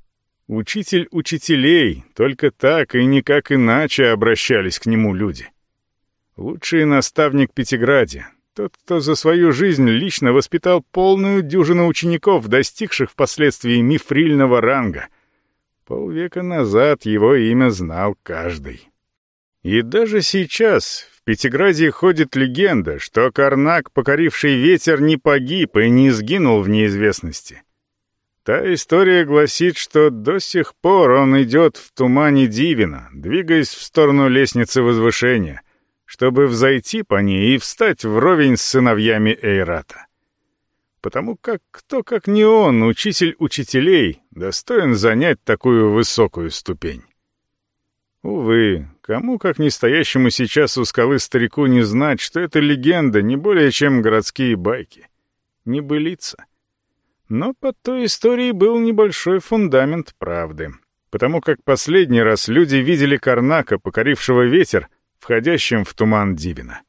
Speaker 1: учитель учителей, только так и никак иначе обращались к нему люди. Лучший наставник Пятиграде, тот, кто за свою жизнь лично воспитал полную дюжину учеников, достигших впоследствии мифрильного ранга. Полвека назад его имя знал каждый. И даже сейчас в Пятиграде ходит легенда, что Карнак, покоривший ветер, не погиб и не сгинул в неизвестности. Та история гласит, что до сих пор он идет в тумане Дивина, двигаясь в сторону лестницы возвышения — чтобы взойти по ней и встать вровень с сыновьями Эйрата. Потому как кто, как не он, учитель учителей, достоин занять такую высокую ступень. Увы, кому, как не стоящему сейчас у скалы старику, не знать, что это легенда не более чем городские байки. Не былица. Но под той историей был небольшой фундамент правды. Потому как последний раз люди видели Карнака, покорившего ветер, входящим в туман Дивина.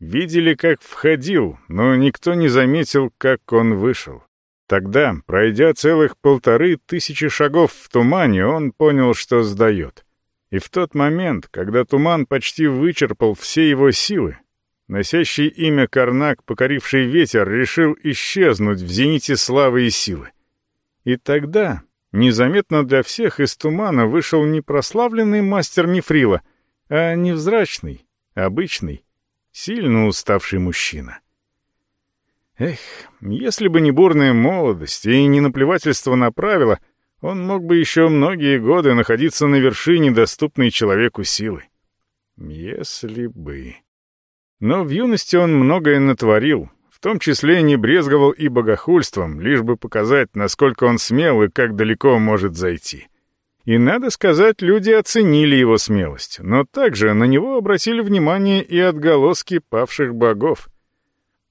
Speaker 1: Видели, как входил, но никто не заметил, как он вышел. Тогда, пройдя целых полторы тысячи шагов в тумане, он понял, что сдает. И в тот момент, когда туман почти вычерпал все его силы, носящий имя Карнак, покоривший ветер, решил исчезнуть в зените славы и силы. И тогда, незаметно для всех, из тумана вышел не прославленный мастер Нефрила — а невзрачный, обычный, сильно уставший мужчина. Эх, если бы не бурная молодость и не наплевательство на правила, он мог бы еще многие годы находиться на вершине доступной человеку силы. Если бы... Но в юности он многое натворил, в том числе не брезговал и богохульством, лишь бы показать, насколько он смел и как далеко может зайти. И, надо сказать, люди оценили его смелость, но также на него обратили внимание и отголоски павших богов.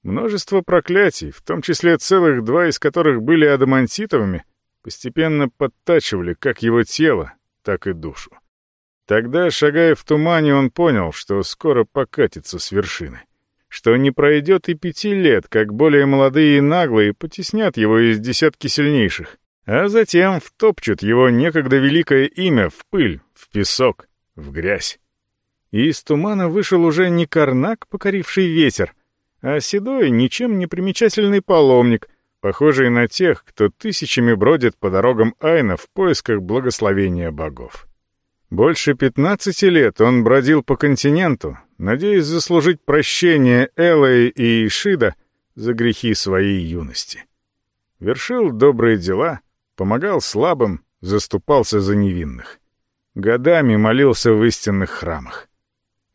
Speaker 1: Множество проклятий, в том числе целых два из которых были адамантитовыми, постепенно подтачивали как его тело, так и душу. Тогда, шагая в тумане, он понял, что скоро покатится с вершины. Что не пройдет и пяти лет, как более молодые и наглые потеснят его из десятки сильнейших, а затем втопчут его некогда великое имя в пыль, в песок, в грязь. И из тумана вышел уже не карнак, покоривший ветер, а седой, ничем не примечательный паломник, похожий на тех, кто тысячами бродит по дорогам Айна в поисках благословения богов. Больше пятнадцати лет он бродил по континенту, надеясь заслужить прощение Эллы и Ишида за грехи своей юности. Вершил добрые дела — помогал слабым, заступался за невинных. Годами молился в истинных храмах.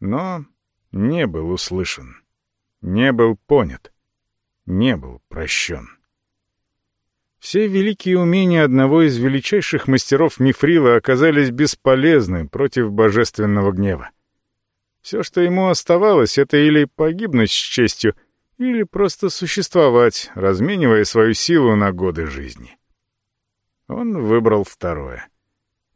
Speaker 1: Но не был услышан, не был понят, не был прощен. Все великие умения одного из величайших мастеров Мифрила оказались бесполезны против божественного гнева. Все, что ему оставалось, это или погибнуть с честью, или просто существовать, разменивая свою силу на годы жизни. Он выбрал второе.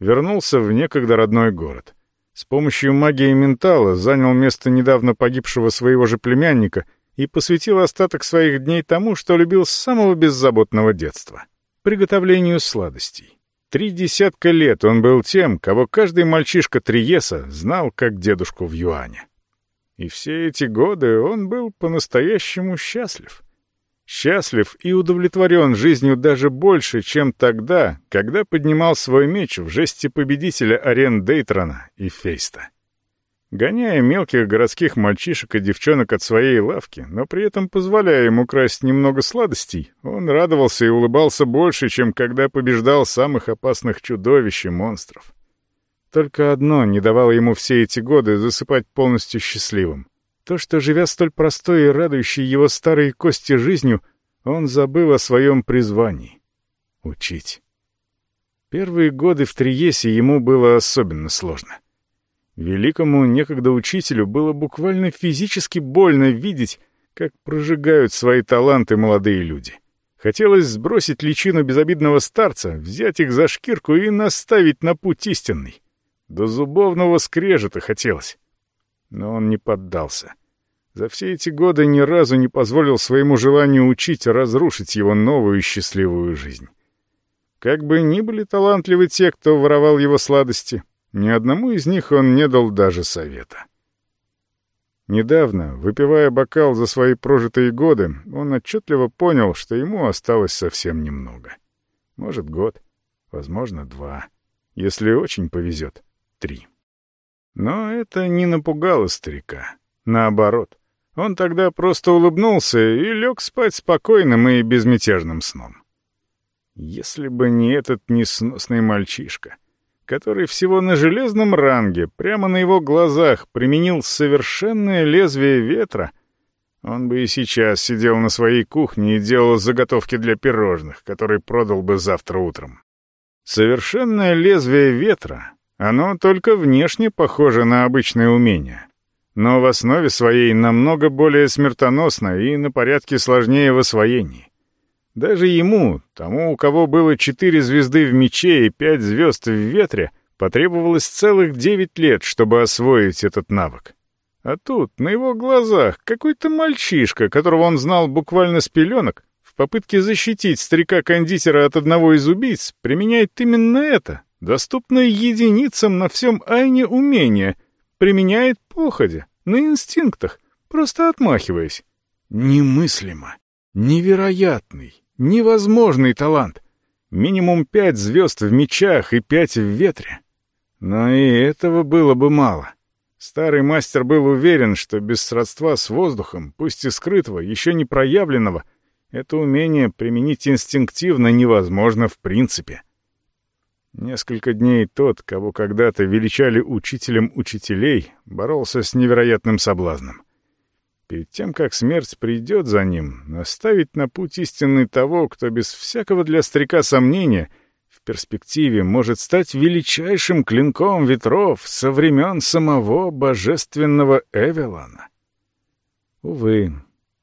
Speaker 1: Вернулся в некогда родной город. С помощью магии ментала занял место недавно погибшего своего же племянника и посвятил остаток своих дней тому, что любил с самого беззаботного детства — приготовлению сладостей. Три десятка лет он был тем, кого каждый мальчишка Триеса знал как дедушку в Юане. И все эти годы он был по-настоящему счастлив — счастлив и удовлетворен жизнью даже больше, чем тогда, когда поднимал свой меч в жесте победителя арен Дейтрона и Фейста. Гоняя мелких городских мальчишек и девчонок от своей лавки, но при этом позволяя им украсть немного сладостей, он радовался и улыбался больше, чем когда побеждал самых опасных чудовищ и монстров. Только одно не давало ему все эти годы засыпать полностью счастливым — то, что, живя столь простой и радующей его старые кости жизнью, он забыл о своем призвании — учить. Первые годы в Триесе ему было особенно сложно. Великому некогда учителю было буквально физически больно видеть, как прожигают свои таланты молодые люди. Хотелось сбросить личину безобидного старца, взять их за шкирку и наставить на путь истинный. До зубовного скрежета хотелось. Но он не поддался. За все эти годы ни разу не позволил своему желанию учить разрушить его новую счастливую жизнь. Как бы ни были талантливы те, кто воровал его сладости, ни одному из них он не дал даже совета. Недавно, выпивая бокал за свои прожитые годы, он отчетливо понял, что ему осталось совсем немного. Может, год, возможно, два. Если очень повезет, три. Но это не напугало старика. Наоборот, он тогда просто улыбнулся и лег спать спокойным и безмятежным сном. Если бы не этот несносный мальчишка, который всего на железном ранге, прямо на его глазах, применил совершенное лезвие ветра, он бы и сейчас сидел на своей кухне и делал заготовки для пирожных, которые продал бы завтра утром. Совершенное лезвие ветра, оно только внешне похоже на обычное умение, но в основе своей намного более смертоносно и на порядке сложнее в освоении. Даже ему, тому, у кого было четыре звезды в мече и пять звезд в ветре, потребовалось целых девять лет, чтобы освоить этот навык. А тут, на его глазах, какой-то мальчишка, которого он знал буквально с пеленок, в попытке защитить старика-кондитера от одного из убийц, применяет именно это, доступное единицам на всем Айне умение, применяет походя, на инстинктах, просто отмахиваясь. Немыслимо. Невероятный, Невозможный талант. Минимум пять звезд в мечах и пять в ветре. Но и этого было бы мало. Старый мастер был уверен, что без сродства с воздухом, пусть и скрытого, еще не проявленного, это умение применить инстинктивно невозможно в принципе. Несколько дней тот, кого когда-то величали учителем учителей, боролся с невероятным соблазном перед тем, как смерть придет за ним, наставить на путь истинный того, кто без всякого для старика сомнения в перспективе может стать величайшим клинком ветров со времен самого божественного Эвелана. Увы,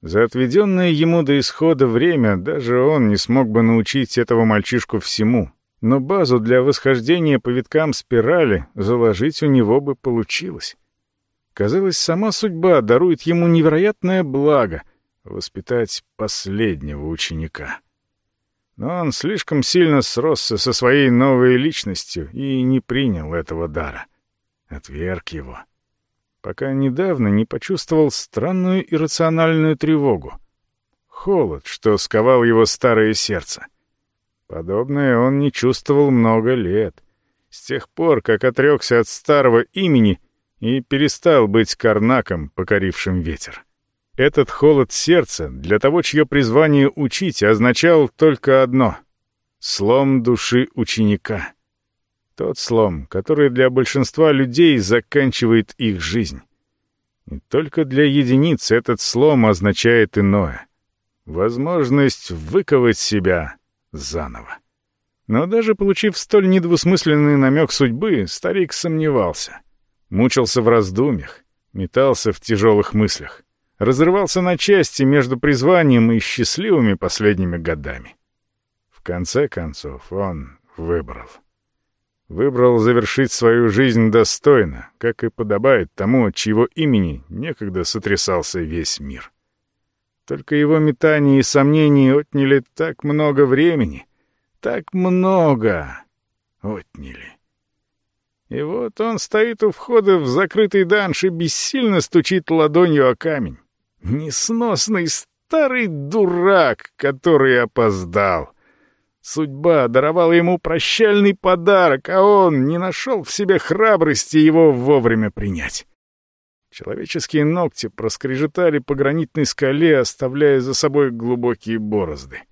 Speaker 1: за отведенное ему до исхода время даже он не смог бы научить этого мальчишку всему, но базу для восхождения по виткам спирали заложить у него бы получилось. Казалось, сама судьба дарует ему невероятное благо — воспитать последнего ученика. Но он слишком сильно сросся со своей новой личностью и не принял этого дара. Отверг его. Пока недавно не почувствовал странную иррациональную тревогу. Холод, что сковал его старое сердце. Подобное он не чувствовал много лет. С тех пор, как отрекся от старого имени и перестал быть карнаком, покорившим ветер. Этот холод сердца для того, чье призвание учить, означал только одно — слом души ученика. Тот слом, который для большинства людей заканчивает их жизнь. И только для единиц этот слом означает иное — возможность выковать себя заново. Но даже получив столь недвусмысленный намек судьбы, старик сомневался. Мучился в раздумьях, метался в тяжелых мыслях, разрывался на части между призванием и счастливыми последними годами. В конце концов он выбрал. Выбрал завершить свою жизнь достойно, как и подобает тому, чьего имени некогда сотрясался весь мир. Только его метания и сомнения отняли так много времени, так много отняли. И вот он стоит у входа в закрытый данж и бессильно стучит ладонью о камень. Несносный старый дурак, который опоздал. Судьба даровала ему прощальный подарок, а он не нашел в себе храбрости его вовремя принять. Человеческие ногти проскрежетали по гранитной скале, оставляя за собой глубокие борозды.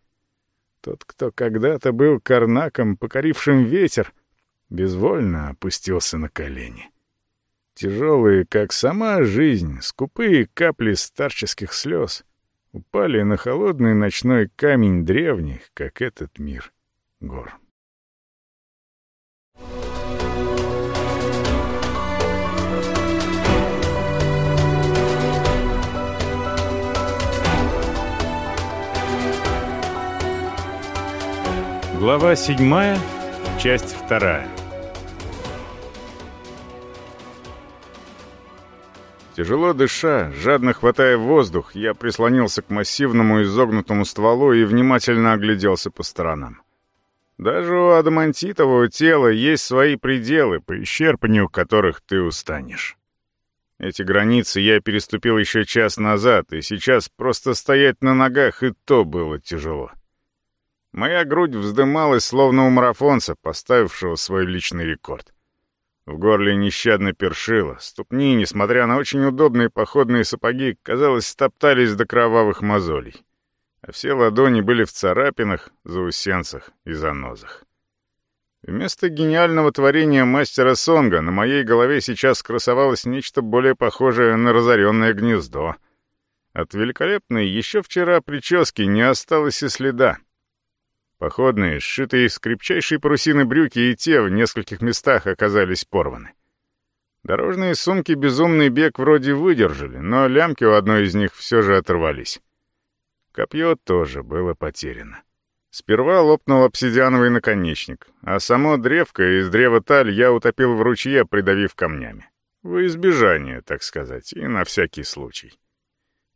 Speaker 1: Тот, кто когда-то был карнаком, покорившим ветер, безвольно опустился на колени. Тяжелые, как сама жизнь, скупые капли старческих слез упали на холодный ночной камень древних, как этот мир, гор. Глава седьмая, часть вторая. Тяжело дыша, жадно хватая воздух, я прислонился к массивному изогнутому стволу и внимательно огляделся по сторонам. Даже у адамантитового тела есть свои пределы, по исчерпанию которых ты устанешь. Эти границы я переступил еще час назад, и сейчас просто стоять на ногах и то было тяжело. Моя грудь вздымалась, словно у марафонца, поставившего свой личный рекорд. В горле нещадно першило, ступни, несмотря на очень удобные походные сапоги, казалось, стоптались до кровавых мозолей. А все ладони были в царапинах, заусенцах и занозах. Вместо гениального творения мастера Сонга на моей голове сейчас красовалось нечто более похожее на разоренное гнездо. От великолепной еще вчера прически не осталось и следа, Походные, сшитые из крепчайшей парусины брюки и те в нескольких местах оказались порваны. Дорожные сумки «Безумный бег» вроде выдержали, но лямки у одной из них все же оторвались. Копье тоже было потеряно. Сперва лопнул обсидиановый наконечник, а само древко из древа таль я утопил в ручье, придавив камнями. Во избежание, так сказать, и на всякий случай.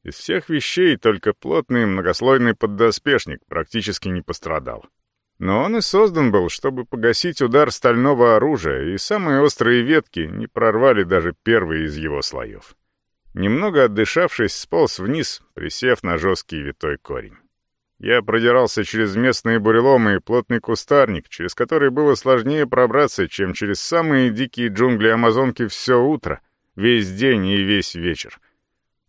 Speaker 1: Из всех вещей только плотный многослойный поддоспешник практически не пострадал. Но он и создан был, чтобы погасить удар стального оружия, и самые острые ветки не прорвали даже первый из его слоев. Немного отдышавшись, сполз вниз, присев на жесткий витой корень. Я продирался через местные буреломы и плотный кустарник, через который было сложнее пробраться, чем через самые дикие джунгли Амазонки все утро, весь день и весь вечер.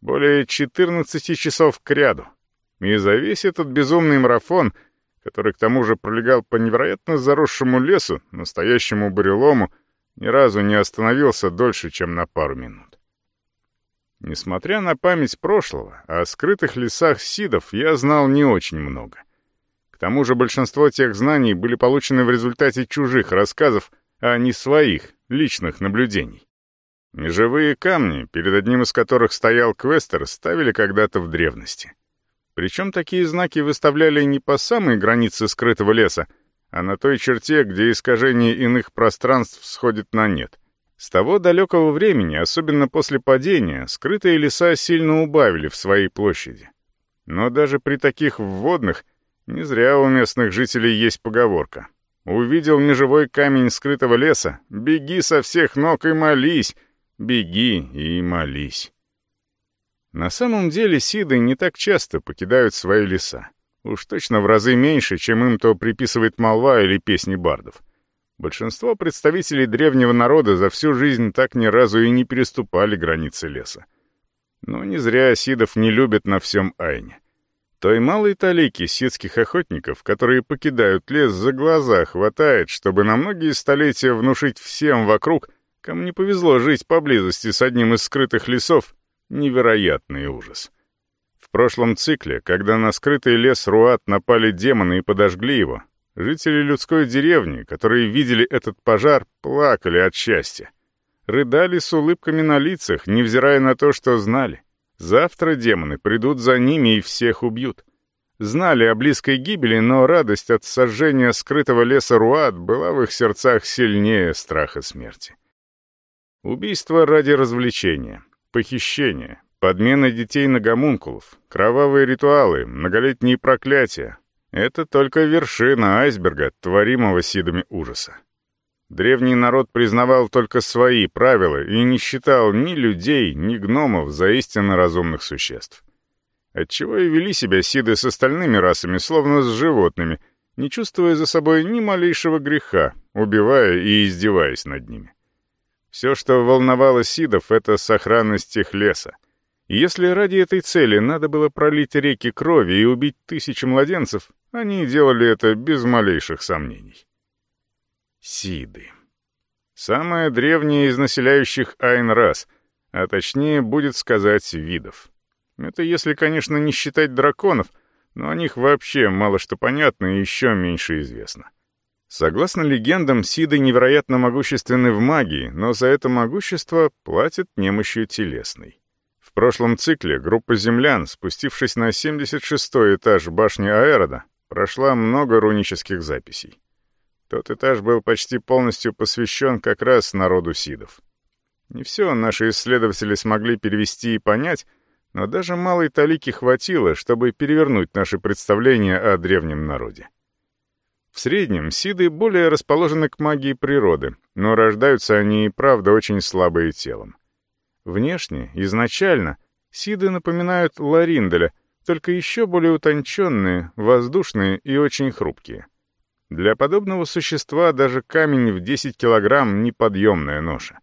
Speaker 1: Более 14 часов к ряду. И за весь этот безумный марафон, который к тому же пролегал по невероятно заросшему лесу, настоящему бурелому, ни разу не остановился дольше, чем на пару минут. Несмотря на память прошлого, о скрытых лесах Сидов я знал не очень много. К тому же большинство тех знаний были получены в результате чужих рассказов, а не своих, личных наблюдений. Межевые камни, перед одним из которых стоял Квестер, ставили когда-то в древности. Причем такие знаки выставляли не по самой границе скрытого леса, а на той черте, где искажение иных пространств сходит на нет. С того далекого времени, особенно после падения, скрытые леса сильно убавили в своей площади. Но даже при таких вводных, не зря у местных жителей есть поговорка. Увидел межевой камень скрытого леса, беги со всех ног и молись, Беги и молись. На самом деле сиды не так часто покидают свои леса. Уж точно в разы меньше, чем им то приписывает молва или песни бардов. Большинство представителей древнего народа за всю жизнь так ни разу и не переступали границы леса. Но не зря сидов не любят на всем Айне. Той малой талики ситских охотников, которые покидают лес, за глаза хватает, чтобы на многие столетия внушить всем вокруг, Кому не повезло жить поблизости с одним из скрытых лесов, невероятный ужас. В прошлом цикле, когда на скрытый лес Руат напали демоны и подожгли его, жители людской деревни, которые видели этот пожар, плакали от счастья. Рыдали с улыбками на лицах, невзирая на то, что знали. Завтра демоны придут за ними и всех убьют. Знали о близкой гибели, но радость от сожжения скрытого леса Руат была в их сердцах сильнее страха смерти. Убийство ради развлечения, похищение, подмена детей на гомункулов, кровавые ритуалы, многолетние проклятия — это только вершина айсберга, творимого сидами ужаса. Древний народ признавал только свои правила и не считал ни людей, ни гномов за истинно разумных существ. Отчего и вели себя сиды с остальными расами, словно с животными, не чувствуя за собой ни малейшего греха, убивая и издеваясь над ними. Все, что волновало Сидов, — это сохранность их леса. если ради этой цели надо было пролить реки крови и убить тысячи младенцев, они делали это без малейших сомнений. Сиды. Самая древняя из населяющих Айн рас, а точнее, будет сказать, видов. Это если, конечно, не считать драконов, но о них вообще мало что понятно и еще меньше известно. Согласно легендам, Сиды невероятно могущественны в магии, но за это могущество платят немощью телесной. В прошлом цикле группа землян, спустившись на 76-й этаж башни Аэрода, прошла много рунических записей. Тот этаж был почти полностью посвящен как раз народу сидов. Не все наши исследователи смогли перевести и понять, но даже малой талики хватило, чтобы перевернуть наши представления о древнем народе. В среднем сиды более расположены к магии природы, но рождаются они и правда очень слабые телом. Внешне, изначально, сиды напоминают ларинделя, только еще более утонченные, воздушные и очень хрупкие. Для подобного существа даже камень в 10 килограмм — неподъемная ноша.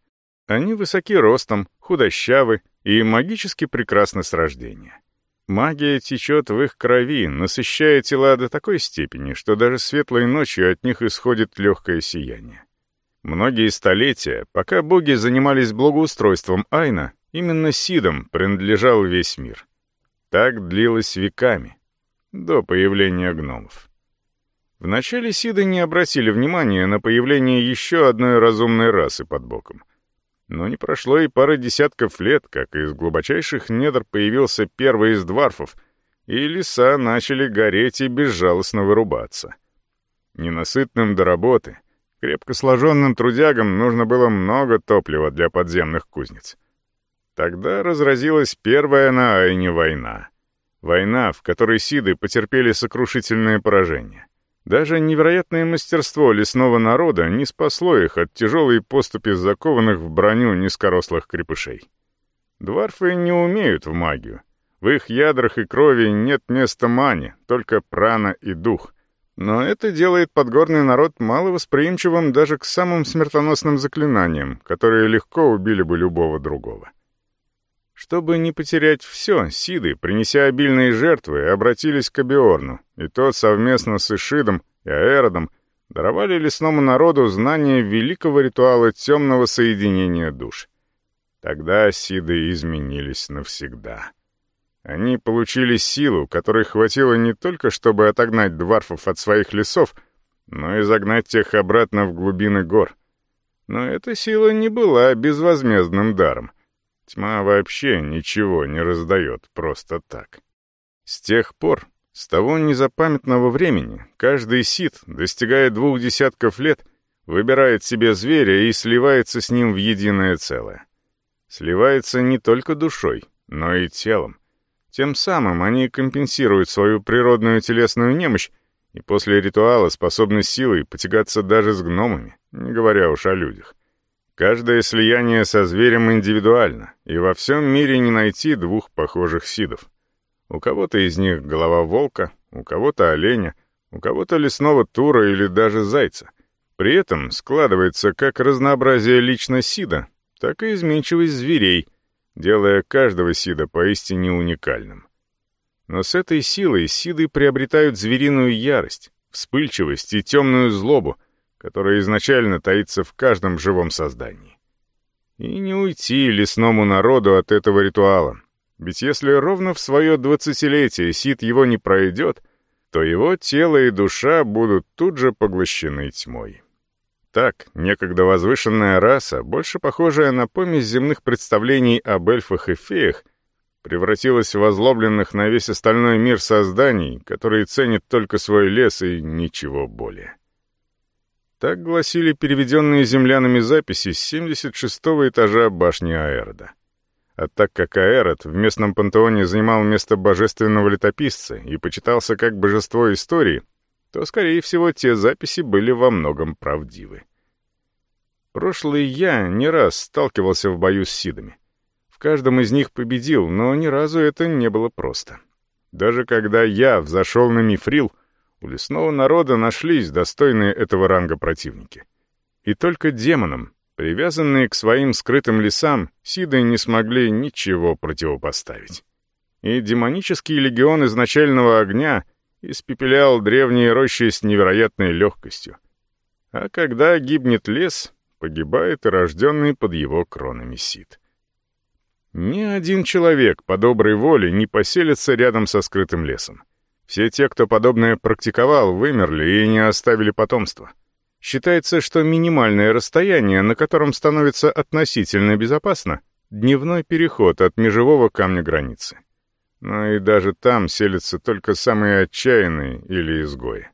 Speaker 1: Они высоки ростом, худощавы и магически прекрасны с рождения. Магия течет в их крови, насыщая тела до такой степени, что даже светлой ночью от них исходит легкое сияние. Многие столетия, пока боги занимались благоустройством Айна, именно Сидам принадлежал весь мир. Так длилось веками, до появления гномов. Вначале Сиды не обратили внимания на появление еще одной разумной расы под боком — но не прошло и пары десятков лет, как из глубочайших недр появился первый из дварфов, и леса начали гореть и безжалостно вырубаться. Ненасытным до работы, крепко сложенным трудягам нужно было много топлива для подземных кузнец. Тогда разразилась первая на Айне война. Война, в которой сиды потерпели сокрушительное поражение. Даже невероятное мастерство лесного народа не спасло их от тяжелой поступи закованных в броню низкорослых крепышей. Дварфы не умеют в магию. В их ядрах и крови нет места мани, только прана и дух. Но это делает подгорный народ маловосприимчивым даже к самым смертоносным заклинаниям, которые легко убили бы любого другого. Чтобы не потерять все, Сиды, принеся обильные жертвы, обратились к Абиорну, и тот совместно с Ишидом и Аэродом даровали лесному народу знание великого ритуала темного соединения душ. Тогда Сиды изменились навсегда. Они получили силу, которой хватило не только, чтобы отогнать дварфов от своих лесов, но и загнать тех обратно в глубины гор. Но эта сила не была безвозмездным даром — Тьма вообще ничего не раздает просто так. С тех пор, с того незапамятного времени, каждый сит, достигая двух десятков лет, выбирает себе зверя и сливается с ним в единое целое. Сливается не только душой, но и телом. Тем самым они компенсируют свою природную телесную немощь и после ритуала способны силой потягаться даже с гномами, не говоря уж о людях. Каждое слияние со зверем индивидуально, и во всем мире не найти двух похожих сидов. У кого-то из них голова волка, у кого-то оленя, у кого-то лесного тура или даже зайца. При этом складывается как разнообразие лично сида, так и изменчивость зверей, делая каждого сида поистине уникальным. Но с этой силой сиды приобретают звериную ярость, вспыльчивость и темную злобу, которая изначально таится в каждом живом создании. И не уйти лесному народу от этого ритуала. Ведь если ровно в свое двадцатилетие Сид его не пройдет, то его тело и душа будут тут же поглощены тьмой. Так, некогда возвышенная раса, больше похожая на помесь земных представлений об эльфах и феях, превратилась в возлобленных на весь остальной мир созданий, которые ценят только свой лес и ничего более. Так гласили переведенные землянами записи с 76-го этажа башни Аэрода. А так как Аэрод в местном пантеоне занимал место божественного летописца и почитался как божество истории, то, скорее всего, те записи были во многом правдивы. Прошлый я не раз сталкивался в бою с Сидами. В каждом из них победил, но ни разу это не было просто. Даже когда я взошел на Мифрил — у лесного народа нашлись достойные этого ранга противники. И только демонам, привязанные к своим скрытым лесам, Сиды не смогли ничего противопоставить. И демонический легион изначального огня испепелял древние рощи с невероятной легкостью. А когда гибнет лес, погибает и рожденный под его кронами Сид. Ни один человек по доброй воле не поселится рядом со скрытым лесом. Все те, кто подобное практиковал, вымерли и не оставили потомства. Считается, что минимальное расстояние, на котором становится относительно безопасно, дневной переход от межевого камня границы. но и даже там селятся только самые отчаянные или изгои.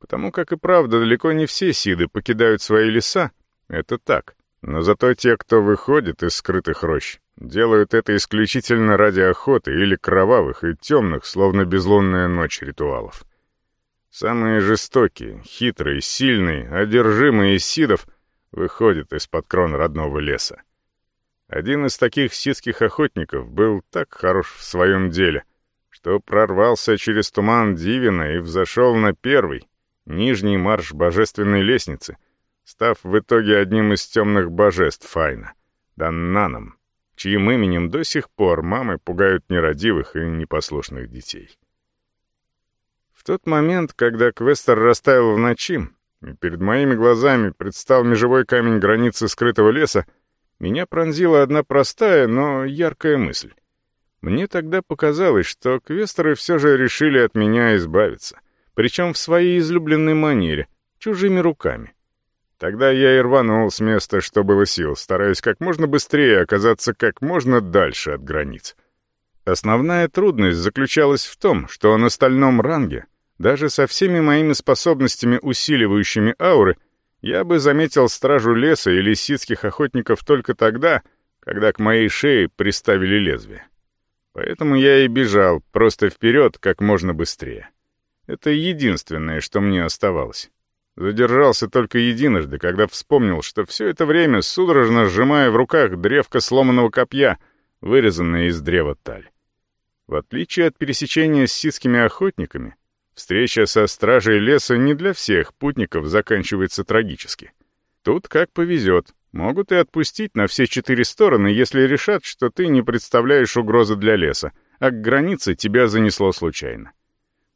Speaker 1: Потому как и правда далеко не все сиды покидают свои леса, это так. Но зато те, кто выходит из скрытых рощ, делают это исключительно ради охоты или кровавых и темных, словно безлунная ночь ритуалов. Самые жестокие, хитрые, сильные, одержимые сидов выходят из-под крон родного леса. Один из таких ситских охотников был так хорош в своем деле, что прорвался через туман Дивина и взошел на первый, нижний марш божественной лестницы, став в итоге одним из темных божеств Файна, Даннаном, чьим именем до сих пор мамы пугают нерадивых и непослушных детей. В тот момент, когда Квестер растаял в ночи, и перед моими глазами предстал межевой камень границы скрытого леса, меня пронзила одна простая, но яркая мысль. Мне тогда показалось, что квестеры все же решили от меня избавиться, причем в своей излюбленной манере, чужими руками. Тогда я и рванул с места, что было сил, стараясь как можно быстрее оказаться как можно дальше от границ. Основная трудность заключалась в том, что на стальном ранге, даже со всеми моими способностями, усиливающими ауры, я бы заметил стражу леса или ситских охотников только тогда, когда к моей шее приставили лезвие. Поэтому я и бежал просто вперед как можно быстрее. Это единственное, что мне оставалось. Задержался только единожды, когда вспомнил, что все это время судорожно сжимая в руках древко сломанного копья, вырезанное из древа таль. В отличие от пересечения с ситскими охотниками, встреча со стражей леса не для всех путников заканчивается трагически. Тут как повезет. Могут и отпустить на все четыре стороны, если решат, что ты не представляешь угрозы для леса, а к границе тебя занесло случайно.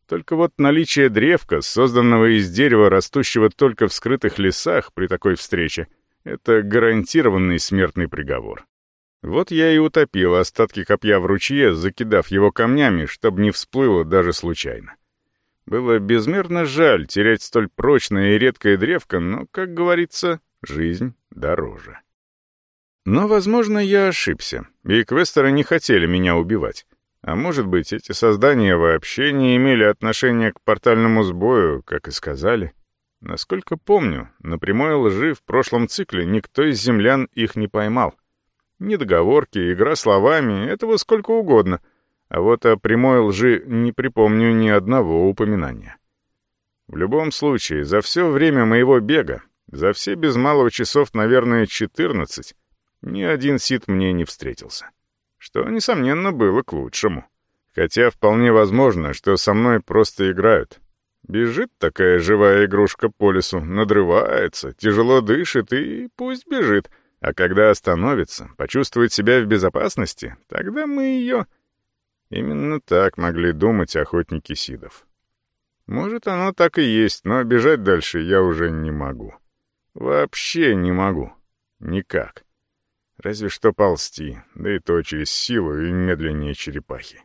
Speaker 1: Только вот наличие древка, созданного из дерева, растущего только в скрытых лесах при такой встрече, это гарантированный смертный приговор. Вот я и утопил остатки копья в ручье, закидав его камнями, чтобы не всплыло даже случайно. Было безмерно жаль терять столь прочное и редкое древко, но, как говорится, жизнь дороже. Но, возможно, я ошибся, и квестеры не хотели меня убивать. А может быть, эти создания вообще не имели отношения к портальному сбою, как и сказали. Насколько помню, на прямой лжи в прошлом цикле никто из землян их не поймал. Недоговорки, игра словами — этого сколько угодно. А вот о прямой лжи не припомню ни одного упоминания. В любом случае, за все время моего бега, за все без малого часов, наверное, 14, ни один сит мне не встретился что, несомненно, было к лучшему. Хотя вполне возможно, что со мной просто играют. Бежит такая живая игрушка по лесу, надрывается, тяжело дышит и пусть бежит. А когда остановится, почувствует себя в безопасности, тогда мы ее... Именно так могли думать охотники Сидов. Может, оно так и есть, но бежать дальше я уже не могу. Вообще не могу. Никак. Разве что ползти, да и то через силу и медленнее черепахи.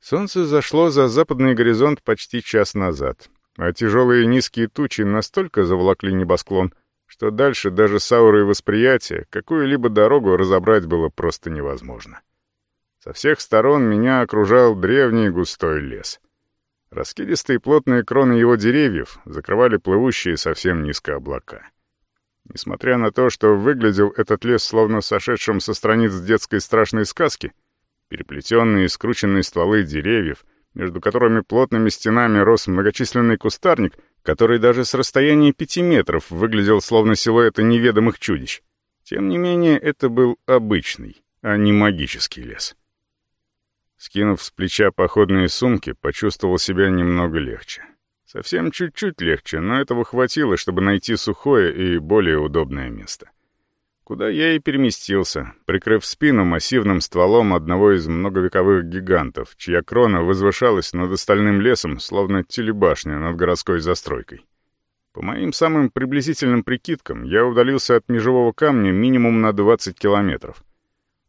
Speaker 1: Солнце зашло за западный горизонт почти час назад, а тяжелые низкие тучи настолько заволокли небосклон, что дальше даже с аурой восприятия какую-либо дорогу разобрать было просто невозможно. Со всех сторон меня окружал древний густой лес. Раскидистые плотные кроны его деревьев закрывали плывущие совсем низко облака. Несмотря на то, что выглядел этот лес словно сошедшим со страниц детской страшной сказки, переплетенные и скрученные стволы деревьев, между которыми плотными стенами рос многочисленный кустарник, который даже с расстояния пяти метров выглядел словно силуэты неведомых чудищ. Тем не менее, это был обычный, а не магический лес. Скинув с плеча походные сумки, почувствовал себя немного легче. Совсем чуть-чуть легче, но этого хватило, чтобы найти сухое и более удобное место. Куда я и переместился, прикрыв спину массивным стволом одного из многовековых гигантов, чья крона возвышалась над остальным лесом, словно телебашня над городской застройкой. По моим самым приблизительным прикидкам, я удалился от межевого камня минимум на 20 километров.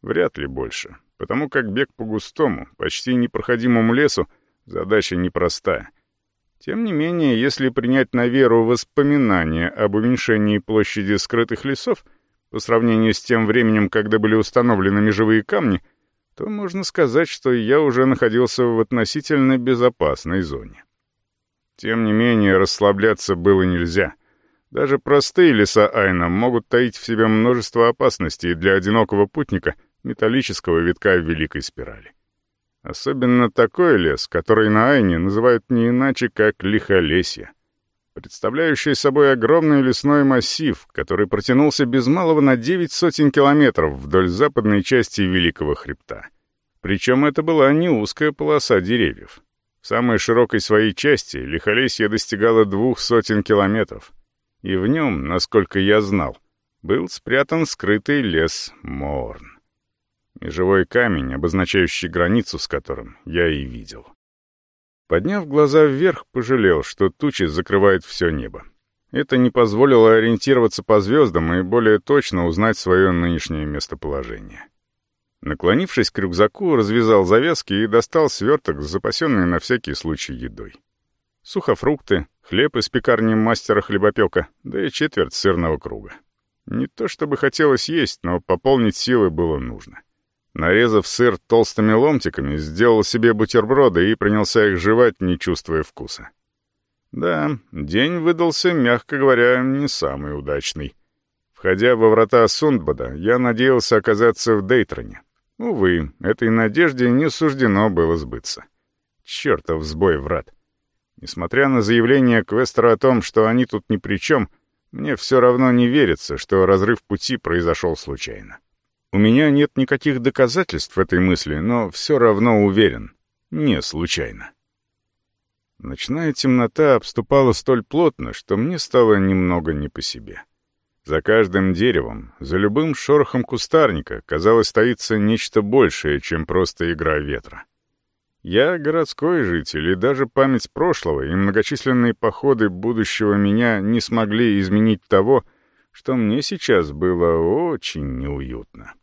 Speaker 1: Вряд ли больше, потому как бег по густому, почти непроходимому лесу — задача непростая — тем не менее, если принять на веру воспоминания об уменьшении площади скрытых лесов по сравнению с тем временем, когда были установлены межевые камни, то можно сказать, что я уже находился в относительно безопасной зоне. Тем не менее, расслабляться было нельзя. Даже простые леса Айна могут таить в себе множество опасностей для одинокого путника металлического витка в великой спирали. Особенно такой лес, который на Айне называют не иначе, как лихолесье, представляющий собой огромный лесной массив, который протянулся без малого на девять сотен километров вдоль западной части Великого Хребта. Причем это была не узкая полоса деревьев. В самой широкой своей части лихолесье достигало двух сотен километров, и в нем, насколько я знал, был спрятан скрытый лес Морн и живой камень, обозначающий границу с которым я и видел. Подняв глаза вверх, пожалел, что тучи закрывают все небо. Это не позволило ориентироваться по звездам и более точно узнать свое нынешнее местоположение. Наклонившись к рюкзаку, развязал завязки и достал сверток с запасенной на всякий случай едой. Сухофрукты, хлеб из пекарни мастера хлебопека, да и четверть сырного круга. Не то чтобы хотелось есть, но пополнить силы было нужно. Нарезав сыр толстыми ломтиками, сделал себе бутерброды и принялся их жевать, не чувствуя вкуса. Да, день выдался, мягко говоря, не самый удачный. Входя во врата Сундбада, я надеялся оказаться в Дейтроне. Увы, этой надежде не суждено было сбыться. Чертов сбой врат. Несмотря на заявление Квестера о том, что они тут ни при чем, мне все равно не верится, что разрыв пути произошел случайно. У меня нет никаких доказательств этой мысли, но все равно уверен. Не случайно. Ночная темнота обступала столь плотно, что мне стало немного не по себе. За каждым деревом, за любым шорохом кустарника, казалось, стоится нечто большее, чем просто игра ветра. Я городской житель, и даже память прошлого и многочисленные походы будущего меня не смогли изменить того, что мне сейчас было очень неуютно.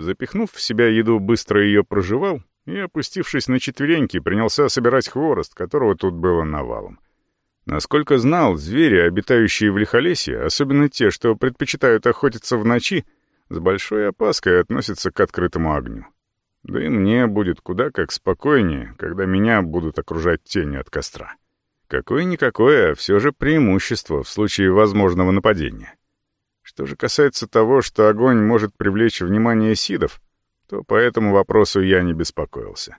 Speaker 1: Запихнув в себя еду, быстро ее проживал и, опустившись на четвереньки, принялся собирать хворост, которого тут было навалом. Насколько знал, звери, обитающие в лихолесье, особенно те, что предпочитают охотиться в ночи, с большой опаской относятся к открытому огню. Да и мне будет куда как спокойнее, когда меня будут окружать тени от костра. Какое-никакое, а все же преимущество в случае возможного нападения. Что же касается того, что огонь может привлечь внимание сидов, то по этому вопросу я не беспокоился.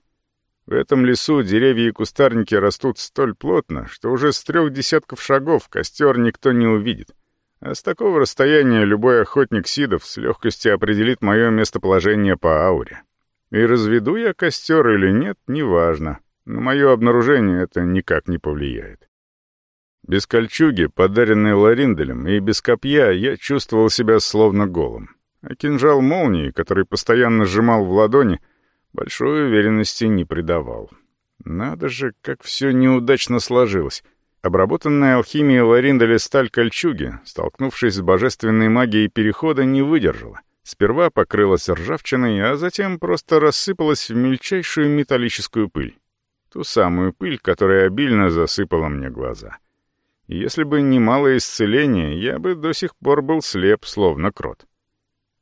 Speaker 1: В этом лесу деревья и кустарники растут столь плотно, что уже с трех десятков шагов костер никто не увидит. А с такого расстояния любой охотник сидов с легкостью определит мое местоположение по ауре. И разведу я костер или нет, неважно. На мое обнаружение это никак не повлияет. Без кольчуги, подаренной Ларинделем, и без копья я чувствовал себя словно голым. А кинжал молнии, который постоянно сжимал в ладони, большой уверенности не придавал. Надо же, как все неудачно сложилось. Обработанная алхимией Ларинделя сталь кольчуги, столкнувшись с божественной магией перехода, не выдержала. Сперва покрылась ржавчиной, а затем просто рассыпалась в мельчайшую металлическую пыль. Ту самую пыль, которая обильно засыпала мне глаза. — если бы не малое исцеление, я бы до сих пор был слеп, словно крот.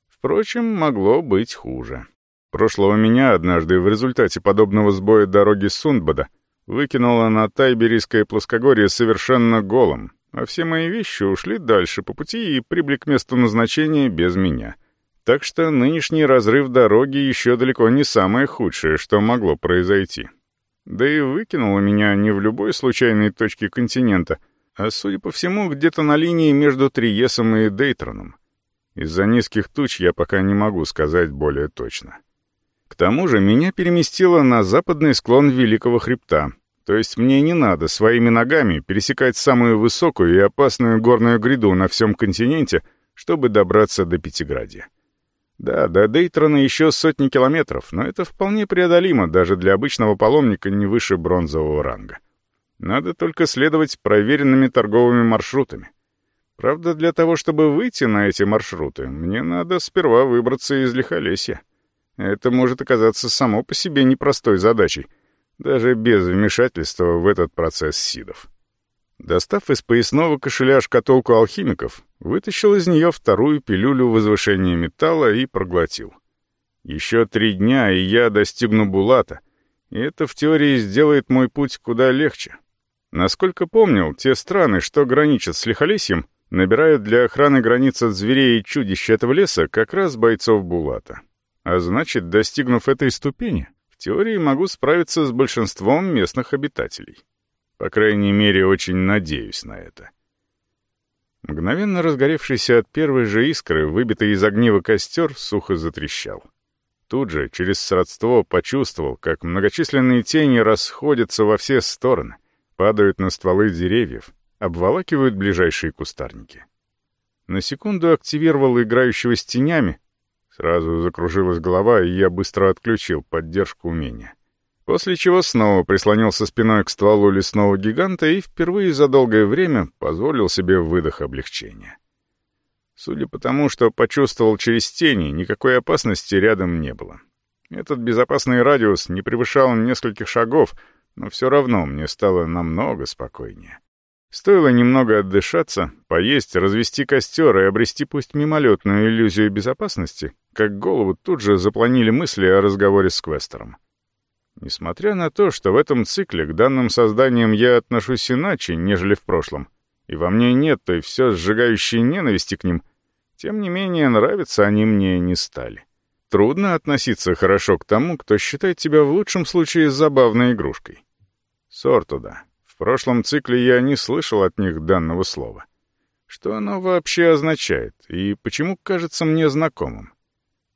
Speaker 1: Впрочем, могло быть хуже. Прошлого меня однажды в результате подобного сбоя дороги Сундбада выкинуло на Тайберийское плоскогорье совершенно голым, а все мои вещи ушли дальше по пути и прибыли к месту назначения без меня. Так что нынешний разрыв дороги еще далеко не самое худшее, что могло произойти. Да и выкинуло меня не в любой случайной точке континента — а, судя по всему, где-то на линии между Триесом и Дейтроном. Из-за низких туч я пока не могу сказать более точно. К тому же меня переместило на западный склон Великого Хребта, то есть мне не надо своими ногами пересекать самую высокую и опасную горную гряду на всем континенте, чтобы добраться до Пятиградия. Да, до Дейтрона еще сотни километров, но это вполне преодолимо даже для обычного паломника не выше бронзового ранга. Надо только следовать проверенными торговыми маршрутами. Правда, для того, чтобы выйти на эти маршруты, мне надо сперва выбраться из лихолесья. Это может оказаться само по себе непростой задачей, даже без вмешательства в этот процесс сидов. Достав из поясного кошеля шкатулку алхимиков, вытащил из нее вторую пилюлю возвышения металла и проглотил. Еще три дня, и я достигну Булата, и это в теории сделает мой путь куда легче. Насколько помнил, те страны, что граничат с Лихолесьем, набирают для охраны границ от зверей и чудищ этого леса как раз бойцов Булата. А значит, достигнув этой ступени, в теории могу справиться с большинством местных обитателей. По крайней мере, очень надеюсь на это. Мгновенно разгоревшийся от первой же искры, выбитый из огнива костер, сухо затрещал. Тут же, через сродство, почувствовал, как многочисленные тени расходятся во все стороны, падают на стволы деревьев, обволакивают ближайшие кустарники. На секунду активировал играющего с тенями, сразу закружилась голова, и я быстро отключил поддержку умения. После чего снова прислонился спиной к стволу лесного гиганта и впервые за долгое время позволил себе выдох облегчения. Судя по тому, что почувствовал через тени, никакой опасности рядом не было. Этот безопасный радиус не превышал нескольких шагов, но все равно мне стало намного спокойнее. Стоило немного отдышаться, поесть, развести костер и обрести пусть мимолетную иллюзию безопасности, как голову тут же запланили мысли о разговоре с Квестером. Несмотря на то, что в этом цикле к данным созданиям я отношусь иначе, нежели в прошлом, и во мне нет той все сжигающей ненависти к ним, тем не менее нравятся они мне не стали. Трудно относиться хорошо к тому, кто считает тебя в лучшем случае забавной игрушкой. Сортуда, прошлом цикле я не слышал от них данного слова. Что оно вообще означает и почему кажется мне знакомым?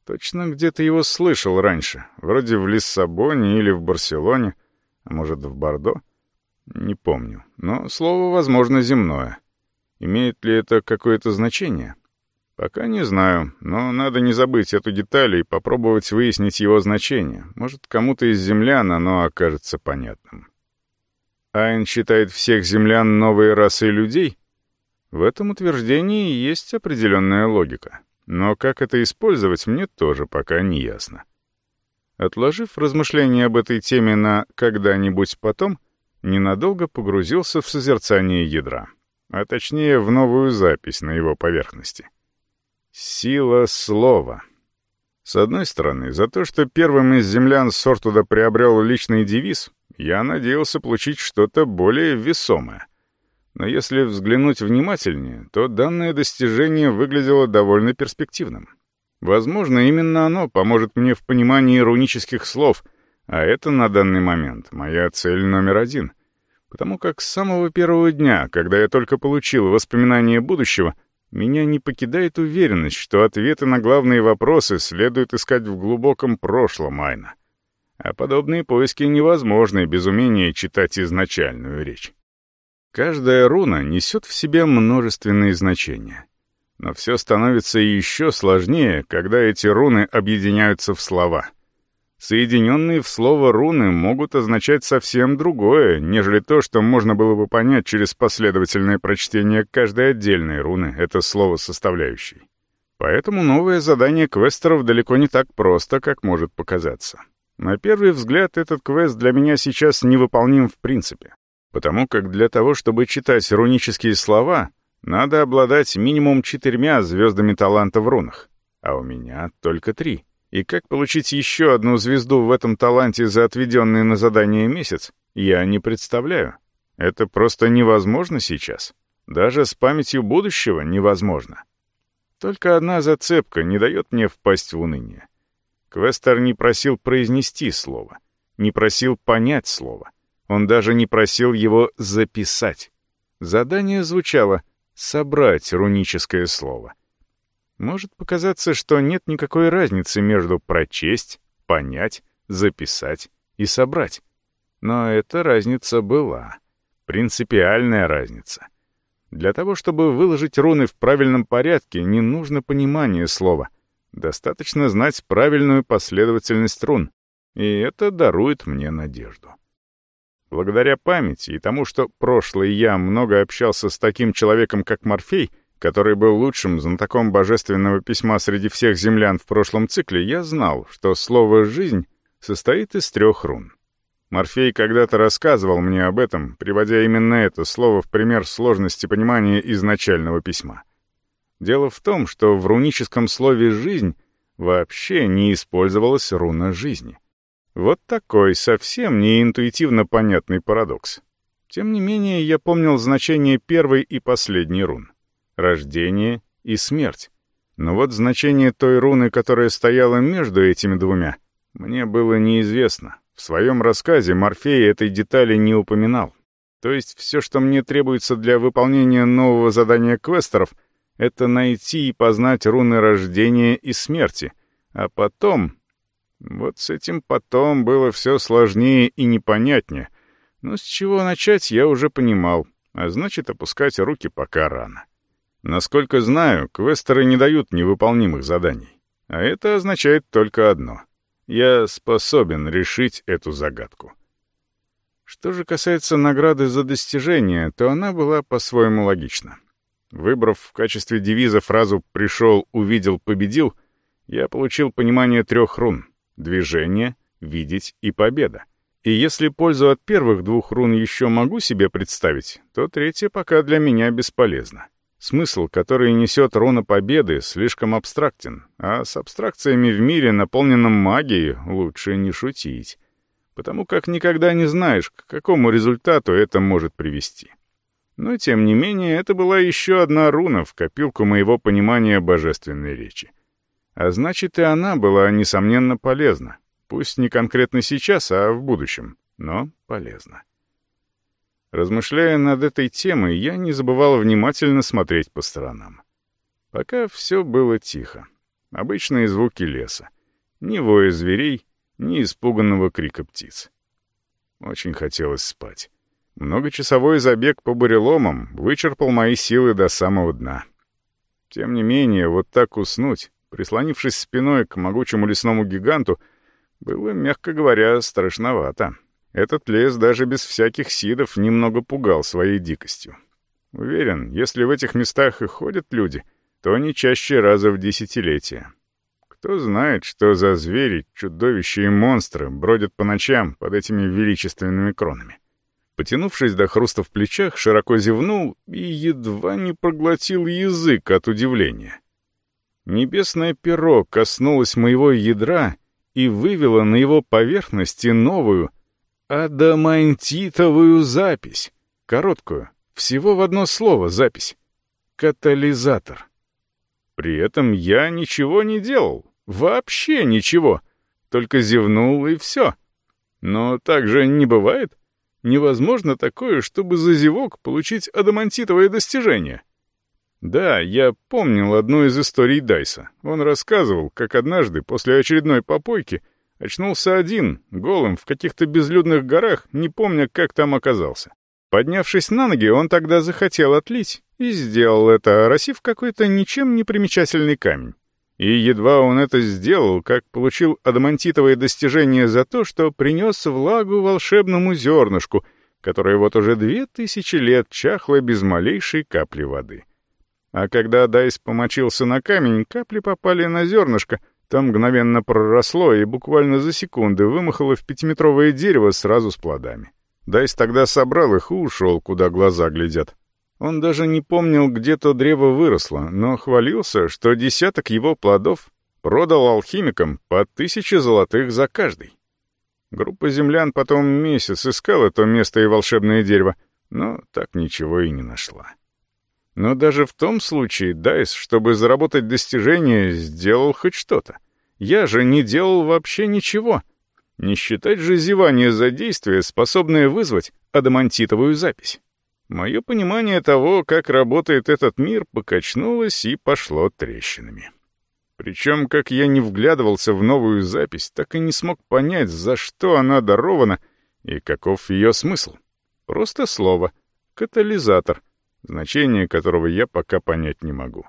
Speaker 1: Точно где-то его слышал раньше, вроде в Лиссабоне или в Барселоне, а может, в Бордо? Не помню, но слово, возможно, земное. Имеет ли это какое-то значение? Пока не знаю, но надо не забыть эту деталь и попробовать выяснить его значение. Может, кому-то из землян оно окажется понятным. Айн считает всех землян новой расой людей? В этом утверждении есть определенная логика. Но как это использовать, мне тоже пока не ясно. Отложив размышления об этой теме на «когда-нибудь потом», ненадолго погрузился в созерцание ядра, а точнее в новую запись на его поверхности. Сила слова. С одной стороны, за то, что первым из землян Сортуда приобрел личный девиз, я надеялся получить что-то более весомое. Но если взглянуть внимательнее, то данное достижение выглядело довольно перспективным. Возможно, именно оно поможет мне в понимании рунических слов, а это на данный момент моя цель номер один. Потому как с самого первого дня, когда я только получил воспоминания будущего, меня не покидает уверенность, что ответы на главные вопросы следует искать в глубоком прошлом Айна а подобные поиски невозможны без умения читать изначальную речь. Каждая руна несет в себе множественные значения. Но все становится еще сложнее, когда эти руны объединяются в слова. Соединенные в слово руны могут означать совсем другое, нежели то, что можно было бы понять через последовательное прочтение каждой отдельной руны, это слово составляющей. Поэтому новое задание квестеров далеко не так просто, как может показаться. На первый взгляд, этот квест для меня сейчас невыполним в принципе, потому как для того, чтобы читать рунические слова, надо обладать минимум четырьмя звездами таланта в рунах, а у меня только три. И как получить еще одну звезду в этом таланте за отведенный на задание месяц, я не представляю. Это просто невозможно сейчас. Даже с памятью будущего невозможно. Только одна зацепка не дает мне впасть в уныние. Квестер не просил произнести слово, не просил понять слово. Он даже не просил его записать. Задание звучало «собрать руническое слово». Может показаться, что нет никакой разницы между прочесть, понять, записать и собрать. Но эта разница была. Принципиальная разница. Для того, чтобы выложить руны в правильном порядке, не нужно понимание слова — Достаточно знать правильную последовательность рун, и это дарует мне надежду. Благодаря памяти и тому, что прошлый я много общался с таким человеком, как Морфей, который был лучшим знатоком божественного письма среди всех землян в прошлом цикле, я знал, что слово «жизнь» состоит из трех рун. Морфей когда-то рассказывал мне об этом, приводя именно это слово в пример сложности понимания изначального письма — Дело в том, что в руническом слове «жизнь» вообще не использовалась руна жизни. Вот такой совсем не интуитивно понятный парадокс. Тем не менее, я помнил значение первой и последней рун — рождение и смерть. Но вот значение той руны, которая стояла между этими двумя, мне было неизвестно. В своем рассказе Морфей этой детали не упоминал. То есть все, что мне требуется для выполнения нового задания квестеров, это найти и познать руны рождения и смерти, а потом вот с этим потом было все сложнее и непонятнее. Но с чего начать, я уже понимал, а значит, опускать руки пока рано. Насколько знаю, квестеры не дают невыполнимых заданий. А это означает только одно. Я способен решить эту загадку. Что же касается награды за достижение, то она была по-своему логична. Выбрав в качестве девиза фразу «пришел, увидел, победил», я получил понимание трех рун движение, видеть и победа. И если пользу от первых двух рун еще могу себе представить, то третья пока для меня бесполезна. Смысл, который несет руна победы, слишком абстрактен, а с абстракциями в мире, наполненном магией, лучше не шутить, потому как никогда не знаешь, к какому результату это может привести. Но, тем не менее, это была еще одна руна в копилку моего понимания божественной речи. А значит, и она была, несомненно, полезна. Пусть не конкретно сейчас, а в будущем, но полезна. Размышляя над этой темой, я не забывал внимательно смотреть по сторонам. Пока все было тихо. Обычные звуки леса. Ни воя зверей, ни испуганного крика птиц. Очень хотелось спать. Многочасовой забег по буреломам вычерпал мои силы до самого дна. Тем не менее, вот так уснуть, прислонившись спиной к могучему лесному гиганту, было, мягко говоря, страшновато. Этот лес даже без всяких сидов немного пугал своей дикостью. Уверен, если в этих местах и ходят люди, то не чаще раза в десятилетие. Кто знает, что за звери, чудовища и монстры бродят по ночам под этими величественными кронами. Потянувшись до хруста в плечах, широко зевнул и едва не проглотил язык от удивления. Небесное перо коснулось моего ядра и вывело на его поверхности новую адамантитовую запись. Короткую, всего в одно слово запись. Катализатор. При этом я ничего не делал, вообще ничего, только зевнул и все. Но так же не бывает. Невозможно такое, чтобы за зевок получить адамантитовое достижение. Да, я помнил одну из историй Дайса. Он рассказывал, как однажды после очередной попойки очнулся один, голым, в каких-то безлюдных горах, не помня, как там оказался. Поднявшись на ноги, он тогда захотел отлить и сделал это, оросив какой-то ничем не примечательный камень. И едва он это сделал, как получил адамантитовое достижение за то, что принес влагу волшебному зернышку, которое вот уже две тысячи лет чахло без малейшей капли воды. А когда Дайс помочился на камень, капли попали на зернышко, то мгновенно проросло и буквально за секунды вымахало в пятиметровое дерево сразу с плодами. Дайс тогда собрал их и ушел, куда глаза глядят. Он даже не помнил, где то древо выросло, но хвалился, что десяток его плодов продал алхимикам по тысяче золотых за каждый. Группа землян потом месяц искала то место и волшебное дерево, но так ничего и не нашла. Но даже в том случае Дайс, чтобы заработать достижение, сделал хоть что-то. Я же не делал вообще ничего. Не считать же зевание за действие, способное вызвать адамантитовую запись. Мое понимание того, как работает этот мир, покачнулось и пошло трещинами. Причем, как я не вглядывался в новую запись, так и не смог понять, за что она дарована и каков ее смысл. Просто слово — катализатор — значение которого я пока понять не могу.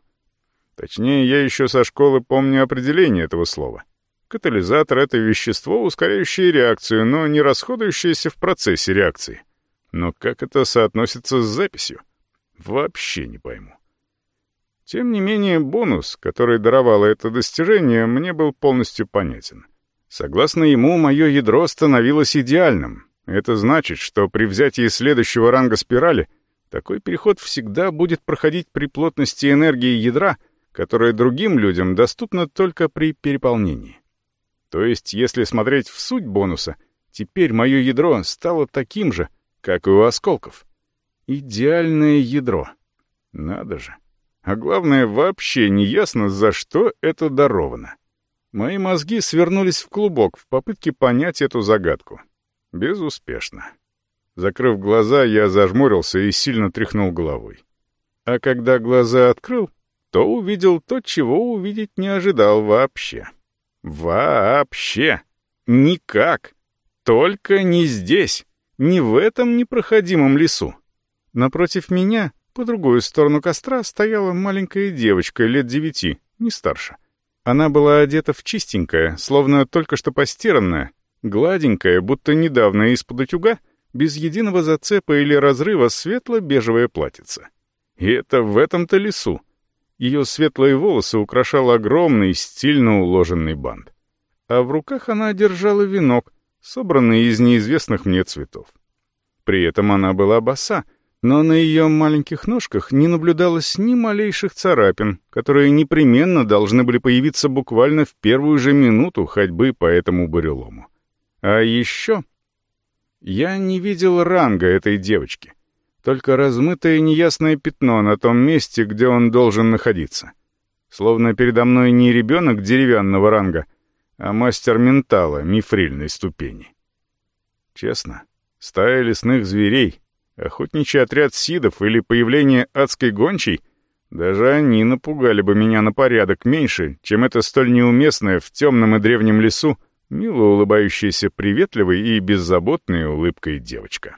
Speaker 1: Точнее, я еще со школы помню определение этого слова. Катализатор — это вещество, ускоряющее реакцию, но не расходующееся в процессе реакции. Но как это соотносится с записью? Вообще не пойму. Тем не менее, бонус, который даровало это достижение, мне был полностью понятен. Согласно ему, мое ядро становилось идеальным. Это значит, что при взятии следующего ранга спирали — такой переход всегда будет проходить при плотности энергии ядра, которое другим людям доступно только при переполнении. То есть, если смотреть в суть бонуса, теперь мое ядро стало таким же, как и у осколков. Идеальное ядро. Надо же. А главное, вообще не ясно, за что это даровано. Мои мозги свернулись в клубок в попытке понять эту загадку. Безуспешно. Закрыв глаза, я зажмурился и сильно тряхнул головой. А когда глаза открыл, то увидел то, чего увидеть не ожидал вообще. Вообще. Никак. Только не здесь. Не в этом непроходимом лесу. Напротив меня, по другую сторону костра, стояла маленькая девочка лет девяти, не старше. Она была одета в чистенькое, словно только что постиранное, гладенькое, будто недавно из-под утюга, без единого зацепа или разрыва светло-бежевое платьице. И это в этом-то лесу. Ее светлые волосы украшал огромный, стильно уложенный бант. А в руках она держала венок, собранный из неизвестных мне цветов. При этом она была боса, но на ее маленьких ножках не наблюдалось ни малейших царапин, которые непременно должны были появиться буквально в первую же минуту ходьбы по этому бурелому. А еще я не видел ранга этой девочки, только размытое неясное пятно на том месте, где он должен находиться. Словно передо мной не ребенок деревянного ранга, а мастер ментала мифрильной ступени. Честно, стая лесных зверей, охотничий отряд сидов или появление адской гончей — даже они напугали бы меня на порядок меньше, чем это столь неуместное в темном и древнем лесу мило улыбающаяся приветливой и беззаботной улыбкой девочка.